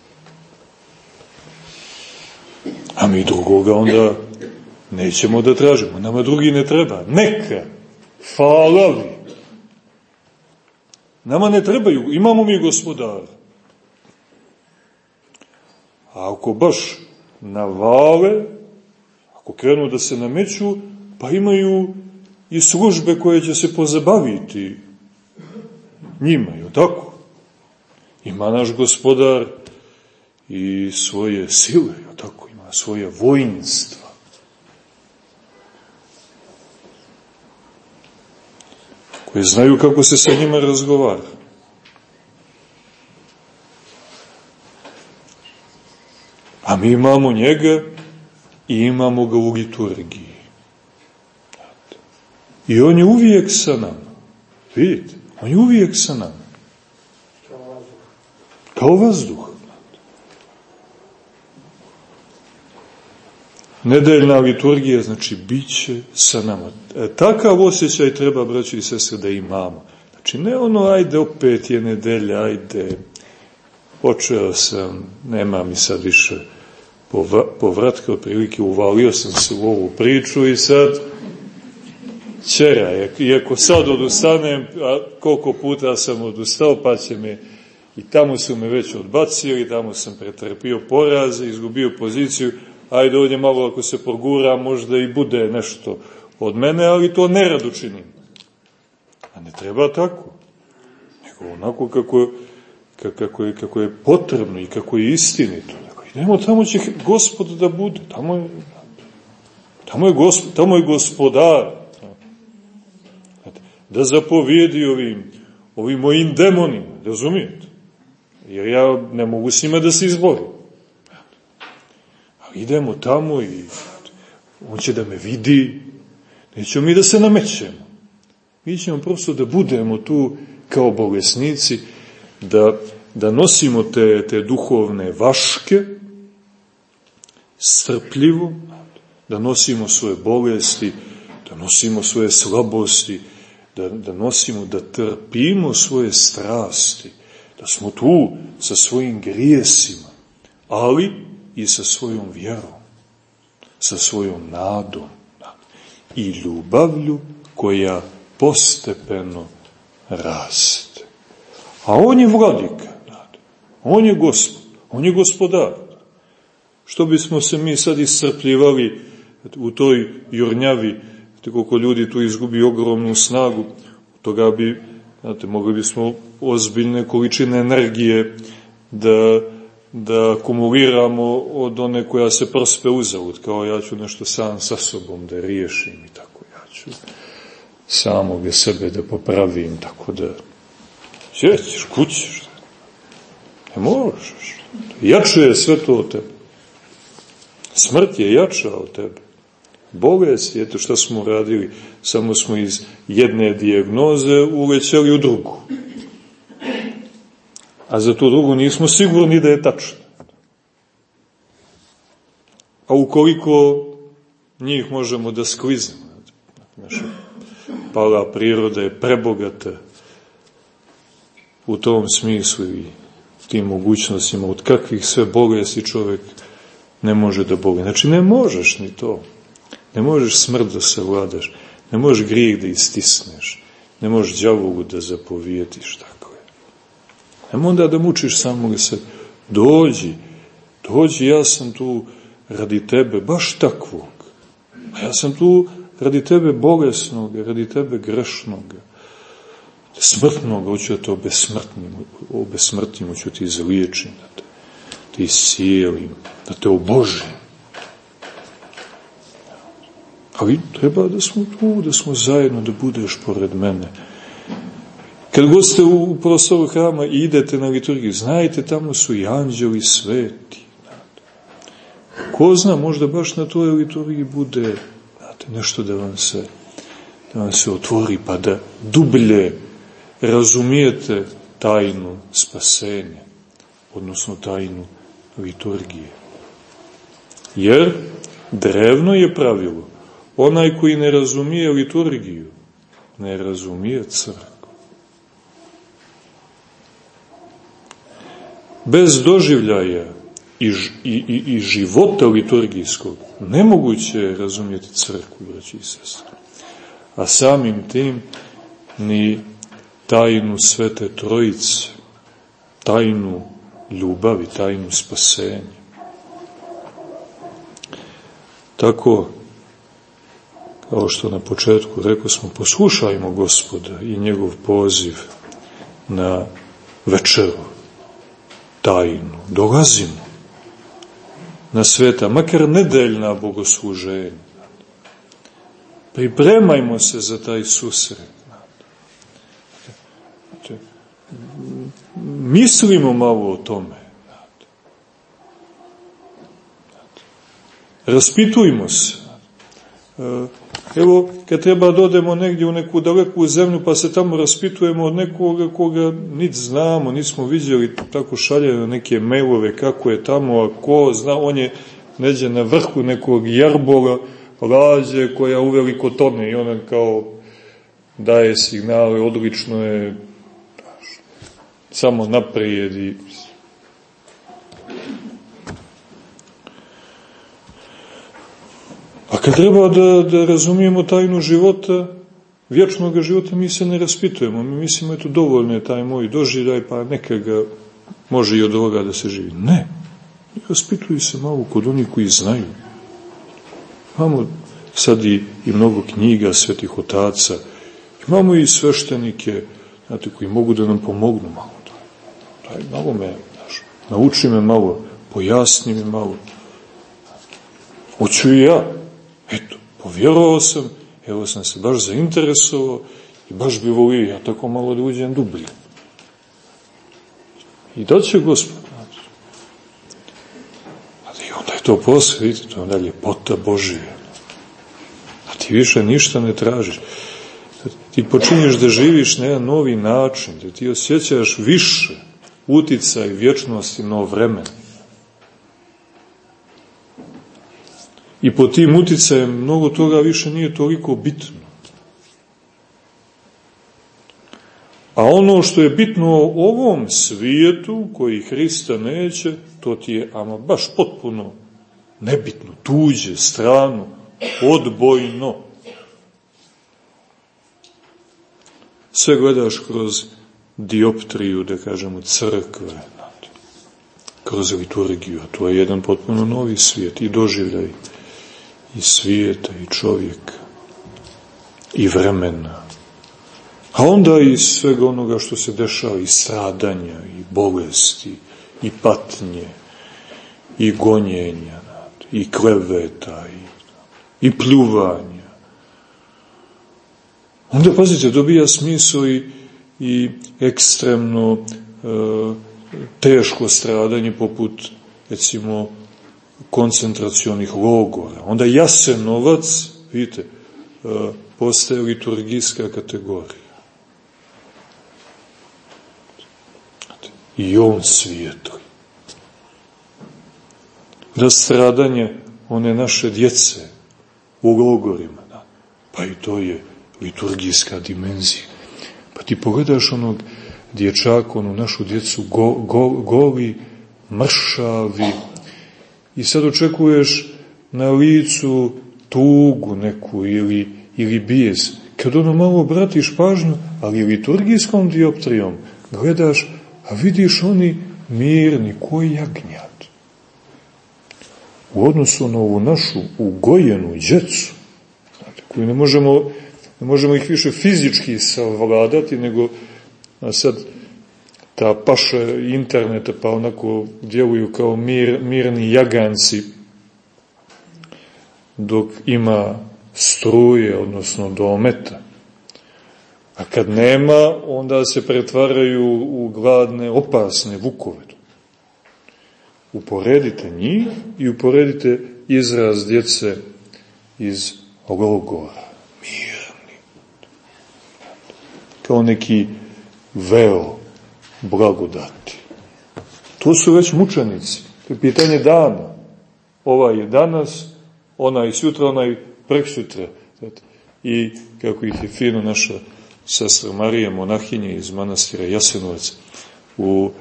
A mi drugoga onda nećemo da tražimo. Nama drugi ne treba. Neka. Falavi. Nama ne trebaju. Imamo mi gospodara. A ako baš navale, ako krenu da se nameću, pa imaju i službe koje će se pozabaviti njima, je tako? Ima naš gospodar i svoje sile, je tako? Ima svoje vojnstva. Koje znaju kako se sa njima razgovara. A mi imamo njega i imamo ga u liturgiji. I on je uvijek sa nama. Vidite, on je uvijek sa nama. Kao vazduh. Nedeljna liturgija, znači, bit će sa nama. E, takav osjećaj treba, braći i sestre, da imamo. Znači, ne ono, ajde, opet je nedelja, ajde, počeo sam, nema mi sad više povratka, otprilike uvalio sam se u ovu priču i sad čera, iako sad odustanem, a koliko puta sam odustao, pa će me i tamo su me već odbacili, tamo sam pretrpio poraz, izgubio poziciju, ajde ovdje malo ako se progura, možda i bude nešto od mene, ali to nerado činim. A ne treba tako. Nego onako kako, kako, je, kako je potrebno i kako je istinito. Nego idemo tamo će gospod da bude. Tamo je, tamo je, gospod, tamo je gospodar. Da zapovijedi ovim, ovim mojim demonima, razumijete? Jer ja ne mogu s njima da se izborim. Idemo tamo i on će da me vidi, nećemo mi da se namećemo. Mi ćemo prosto da budemo tu kao bolesnici, da, da nosimo te, te duhovne vaške, strpljivo, da nosimo svoje bolesti, da nosimo svoje slabosti, da, da nosimo, da trpimo svoje strasti, da smo tu sa svojim grijesima, ali i sa svojom vjerom, sa svojom nadom i ljubavlju koja postepeno raste. A on je vladika, on je gospod, on je gospodar. Što bismo se mi sad iscrpljivali u toj jurnjavi, koliko ljudi tu izgubi ogromnu snagu, toga bi, znate, mogli bismo ozbiljne količine energije da, da kumuliramo od one koja se prospe uzavut, kao ja ću nešto sam sa sobom da riješim i tako, ja ću samog sebe da popravim, tako da kući, šta? Ne možeš. Jače je sve to od tebe. Smrt je jača od tebe. Bolest, eto šta smo radili, samo smo iz jedne dijagnoze ulećali u drugu. A za to drugo nismo sigurni da je tačno. A ukoliko njih možemo da skliznemo, naša pala priroda je prebogata u tom smislu i tim mogućnostima, od kakvih sve bolesti čovjek ne može da boli. Znači, ne možeš ni to. Ne možeš smrt da se vladaš, ne možeš grijeh da istisneš, ne možeš djavogu da zapovijetiš, tako. Nemo onda da mučiš samoga se. Dođi, dođi, ja sam tu radi tebe, baš takvog. A ja sam tu radi tebe bolesnog, radi tebe grešnog, smrtnog, hoću da te obesmrtnim, obesmrtim, hoću ti izliječim, da te, ti isijelim, da te obožim. Ali treba da smo tu, da smo zajedno, da budeš pored mene. Kad god ste u prostoru hrama i idete na liturgiju, znajte, tamo su i anđeli sveti. Ko zna, možda baš na toj liturgiji bude znate, nešto da vam se da vam se otvori, pa da dublje razumijete tajnu spasenja, odnosno tajnu liturgije. Jer drevno je pravilo, onaj koji ne razumije liturgiju, ne razumije crkvu. Bez doživljaja i, i, i života liturgijskog nemoguće je razumjeti crkvu, braći i sestre. A samim tim ni tajnu Svete Trojice, tajnu ljubavi, tajnu spasenja. Tako, kao što na početku rekao smo, poslušajmo gospoda i njegov poziv na večeru, tajnu, dolazimo na sveta, makar nedeljna bogosluženja. Pripremajmo se za taj susret. Mislimo malo o tome. Raspitujmo se. Evo, kad treba da odemo negdje u neku daleku zemlju, pa se tamo raspitujemo od nekoga koga nit znamo, nismo vidjeli, tako šalje na neke mailove kako je tamo, a ko zna, on je neđe na vrhu nekog jarbola, lađe koja uveliko tone i ona kao daje signale, odlično je samo naprijed i kad treba da, da razumijemo tajnu života, vječnog života, mi se ne raspitujemo. Mi mislimo, eto, dovoljno je taj moj doživljaj, pa neka ga može i od ovoga da se živi. Ne. Raspituju se malo kod onih koji znaju. Imamo sad i, i mnogo knjiga svetih otaca, imamo i sveštenike, znate, koji mogu da nam pomognu malo. Daj, daj malo me, znaš, nauči me malo, pojasni mi malo. Hoću i ja. Eto, povjerovao sam, evo sam se baš zainteresovao i baš bi volio ja tako malo da uđem dublje. I da će gospod. I onda je to posle, vidite, to onda ljepota Božija. A ti više ništa ne tražiš. Ti počinješ da živiš na jedan novi način, da ti osjećaš više utica i vječnosti no vremena. I po tim uticajem mnogo toga više nije toliko bitno. A ono što je bitno u ovom svijetu, koji Hrista neće, to ti je ama baš potpuno nebitno, tuđe, strano, odbojno. Sve gledaš kroz dioptriju, da kažemo, crkve, kroz liturgiju, a to je jedan potpuno novi svijet i doživljaj i svijeta i čovjeka i vremena. A onda i svega onoga što se dešava, i stradanja, i bolesti, i patnje, i gonjenja, i kleveta, i, i pljuvanja. Onda, pazite, dobija smisao i, i ekstremno e, teško stradanje poput, recimo, koncentracionih logora. Onda Jasenovac, vidite, e, postaje liturgijska kategorija. I on svijetli. Da stradanje one naše djece u logorima, da. pa i to je liturgijska dimenzija. Pa ti pogledaš onog dječaka, onu našu djecu go, go, goli, mršavi, i sad očekuješ na licu tugu neku ili, ili bijez. Kad ono malo obratiš pažnju, ali liturgijskom dioptrijom gledaš, a vidiš oni mirni, koji jagnjat. U odnosu na ovu našu ugojenu djecu, znate, koju ne možemo, ne možemo ih više fizički savladati, nego sad ta paša interneta pa onako djeluju kao mir, mirni jaganci dok ima struje, odnosno dometa. A kad nema, onda se pretvaraju u gladne, opasne vukove. Uporedite njih i uporedite izraz djece iz Logora. Mirni. Kao neki veo blagodati. To su već mučenici. To je pitanje dana. Ovaj je danas, onaj sutra, onaj prek sutra. I kako ih je fino naša sestra Marija Monahinja iz manastira Jasenovac u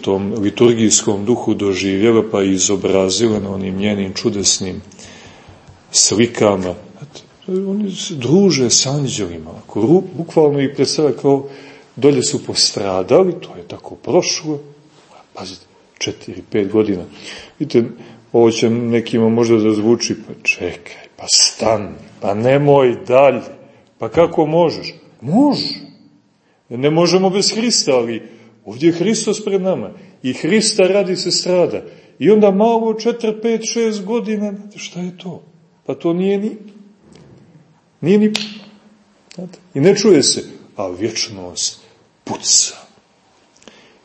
tom liturgijskom duhu doživjela pa izobrazila na onim njenim čudesnim slikama. Oni druže s anđelima, bukvalno ih predstavlja kao dolje su postradali, to je tako prošlo, pazite, četiri, pet godina. Vidite, ovo će nekima možda da zvuči, pa čekaj, pa stan, pa nemoj dalje, pa kako možeš? Može. Ne možemo bez Hrista, ali ovdje je Hristos pred nama i Hrista radi se strada. I onda malo, četiri, pet, šest godina, šta je to? Pa to nije ni, nije ni, i ne čuje se, a vječnost puca.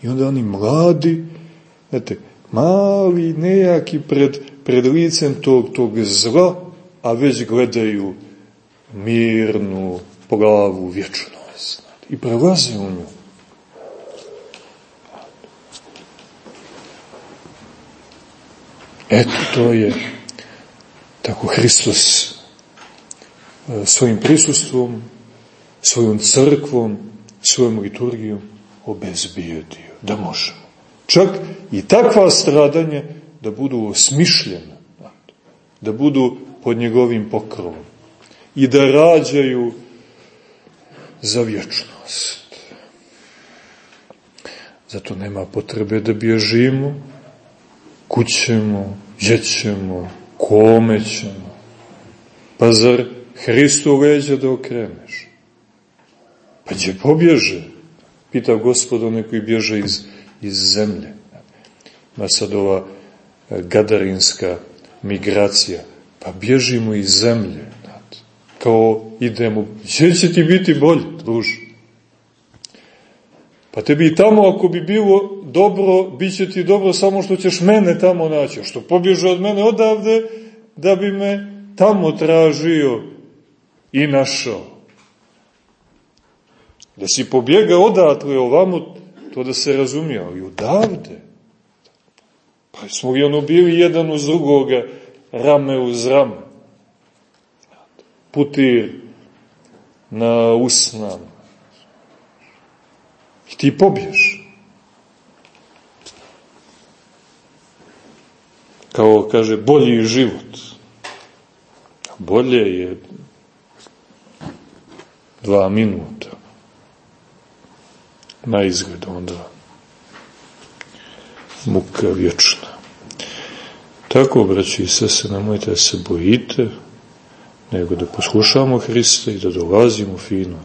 I onda oni mladi, znate, mali, nejaki pred, pred licem tog, tog zla, a već gledaju mirnu plavu vječnost. I prelaze u nju. Eto, to je tako Hristos e, svojim prisustvom, svojom crkvom, svojom liturgijom obezbijedio, da možemo. Čak i takva stradanja da budu osmišljena, da budu pod njegovim pokrovom i da rađaju za vječnost. Zato nema potrebe da bježimo, kućemo, jećemo, komećemo. Pa zar Hristu leđa da okreneš? Pa će pobježe, pita gospod one koji bježe iz, iz zemlje. Ma sad ova e, gadarinska migracija, pa bježimo iz zemlje, kao idemo, će će ti biti bolje, druže. Pa tebi i tamo ako bi bilo dobro, bit će ti dobro samo što ćeš mene tamo naći. Što pobježe od mene odavde, da bi me tamo tražio i našao. Da si pobjega odatle ovamo, to da se razumije, ali odavde. Pa smo i ono bili jedan uz drugoga, rame uz rame. Putir na usnama. I ti pobješ. Kao kaže, bolji život. Bolje je dva minuta. Na izgled onda muka vječna. Tako, braći i sese, nemojte da se bojite, nego da poslušamo Hrista i da dolazimo fino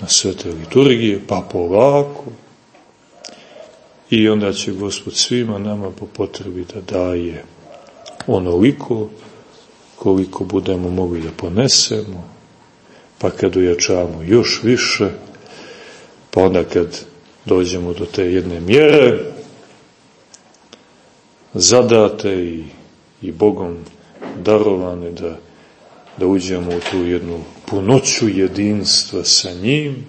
na svete liturgije, pa polako. I onda će Gospod svima nama po potrebi da daje onoliko koliko budemo mogli da ponesemo, pa kad ujačamo još više, pa onda kad dođemo do te jedne mjere, zadate i, i Bogom darovane da, da uđemo u tu jednu punoću jedinstva sa njim,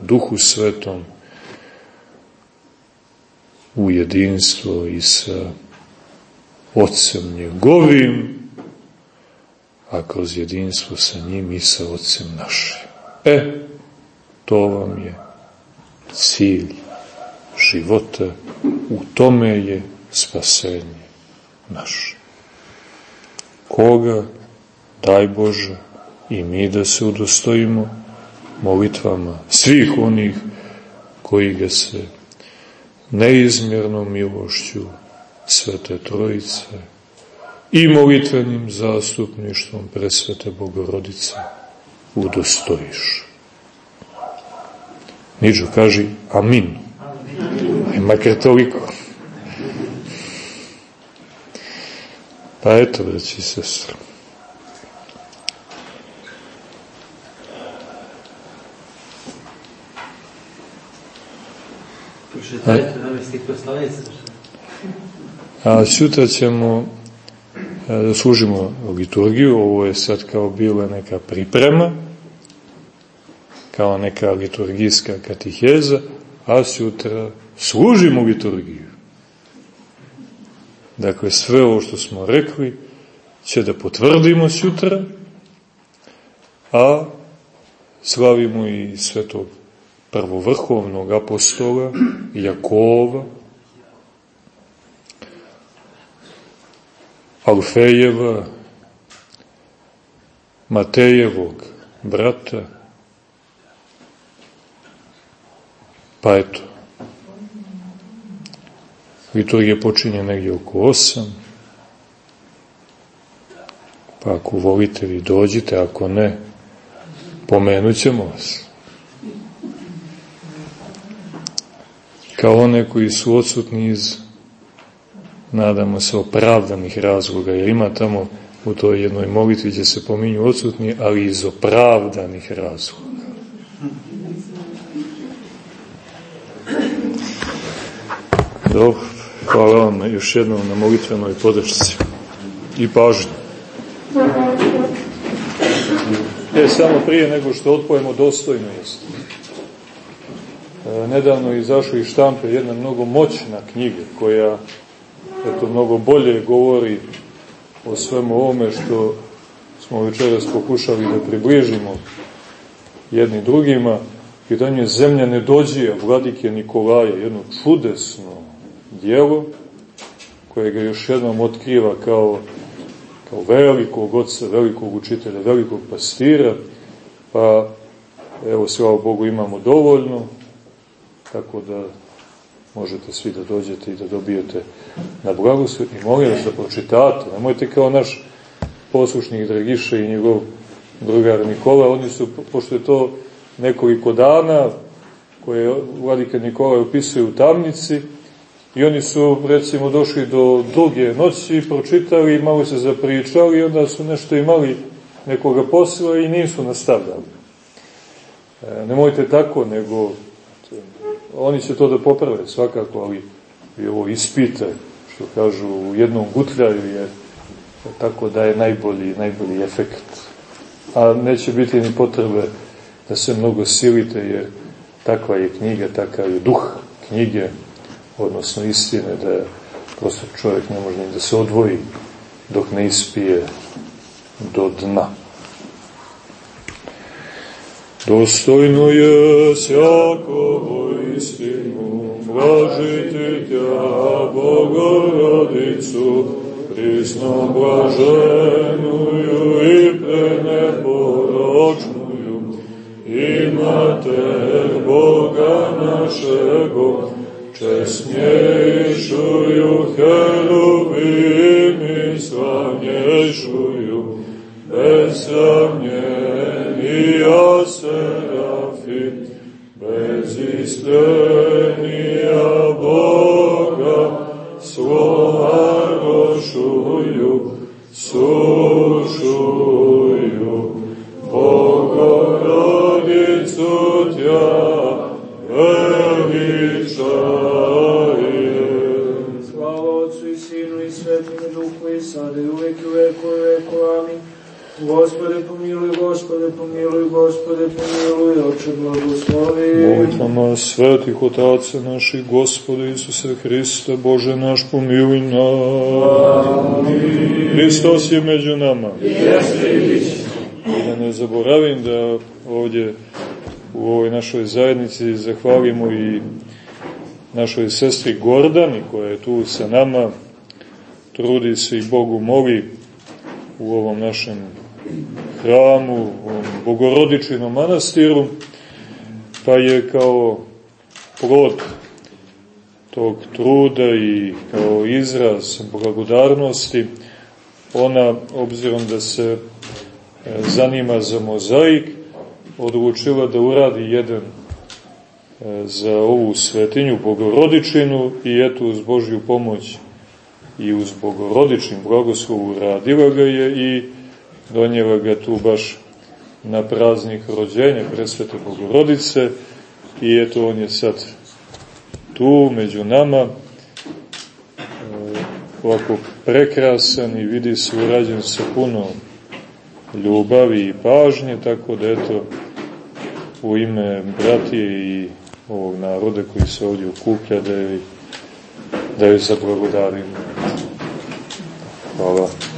duhu svetom, u jedinstvo i sa Otcem njegovim, a kroz jedinstvo sa njim i sa Otcem našim. E, to vam je cilj života, u tome je spasenje naše. Koga, daj Bože, i mi da se udostojimo molitvama svih onih koji ga se neizmjernom milošću Svete Trojice i molitvenim zastupništvom presvete Bogorodice udostojiš. Niđo kaži amin. Aj makar toliko. Pa eto, vreći sestro. A sutra ćemo e, da služimo liturgiju, ovo je sad kao bila neka priprema, kao neka liturgijska katiheza, a sutra služimo liturgiju. Dakle, sve ovo što smo rekli će da potvrdimo sutra, a slavimo i svetog prvovrhovnog apostola Jakova, Alfejeva, Matejevog brata, pa eto, liturgija počinje negdje oko osam, pa ako volite vi dođite, ako ne, pomenut ćemo vas. kao one koji su odsutni iz, nadamo se, opravdanih razloga, jer ima tamo u toj jednoj molitvi gdje se pominju odsutni, ali iz opravdanih razloga. Dobro, hvala vam još jednom na molitvenoj podršci i pažnju. E, samo prije nego što odpojemo dostojno jeste. E, nedavno izašla iz štampe jedna mnogo moćna knjiga koja eto, mnogo bolje govori o svemu ovome što smo večeras pokušali da približimo jedni drugima. Pitanje je Zemlja nedođija vladike Nikolaja, jedno čudesno dijelo koje ga još jednom otkriva kao kao velikog oca, velikog učitelja, velikog pastira, pa evo, slava Bogu, imamo dovoljno, tako da možete svi da dođete i da dobijete na blagoslov i molim vas da pročitate. Nemojte kao naš poslušnik Dragiša i njegov drugar Nikola, oni su, pošto je to nekoliko dana koje vladika Nikola opisuje u tamnici, i oni su, recimo, došli do duge noći, pročitali, malo se zapričali, onda su nešto imali nekoga posla i nisu nastavljali. E, nemojte tako, nego oni će to da poprave svakako, ali i ovo ispite, što kažu, u jednom gutljaju je tako da je najbolji, najbolji efekt. A neće biti ni potrebe da se mnogo silite, jer takva je knjiga, takav je duh knjige, odnosno istine, da prosto čovjek ne može ni da se odvoji dok ne ispije do dna. Dostojno je svjakovo istinu, blažiti tja, Bogorodicu, prisno blaženuju i preneporočnuju, imate Boga našego, Česnješuju herubimi slavnješuju, bez i ja serafim, bez istega. Svetih otaca naših, Gospode Isuse Hrista, Bože naš pomiluj nas. Hristos je među nama. I da ne zaboravim da ovdje u ovoj našoj zajednici zahvalimo i našoj sestri Gordani koja je tu sa nama, trudi se i Bogu moli u ovom našem hramu, u ovom bogorodičinom manastiru, pa je kao plod tog truda i kao izraz blagodarnosti ona, obzirom da se e, zanima za mozaik, odlučila da uradi jedan e, za ovu svetinju, bogorodičinu, i eto uz Božju pomoć i uz bogorodičnim blagoslovu radila ga je i donijela ga tu baš na praznik rođenja presvete bogorodice i eto on je sad tu među nama e, ovako prekrasan i vidi se urađen sa puno ljubavi i pažnje, tako da eto u ime bratije i ovog naroda koji se ovdje okuplja da je, da je zablagodarimo. Hvala.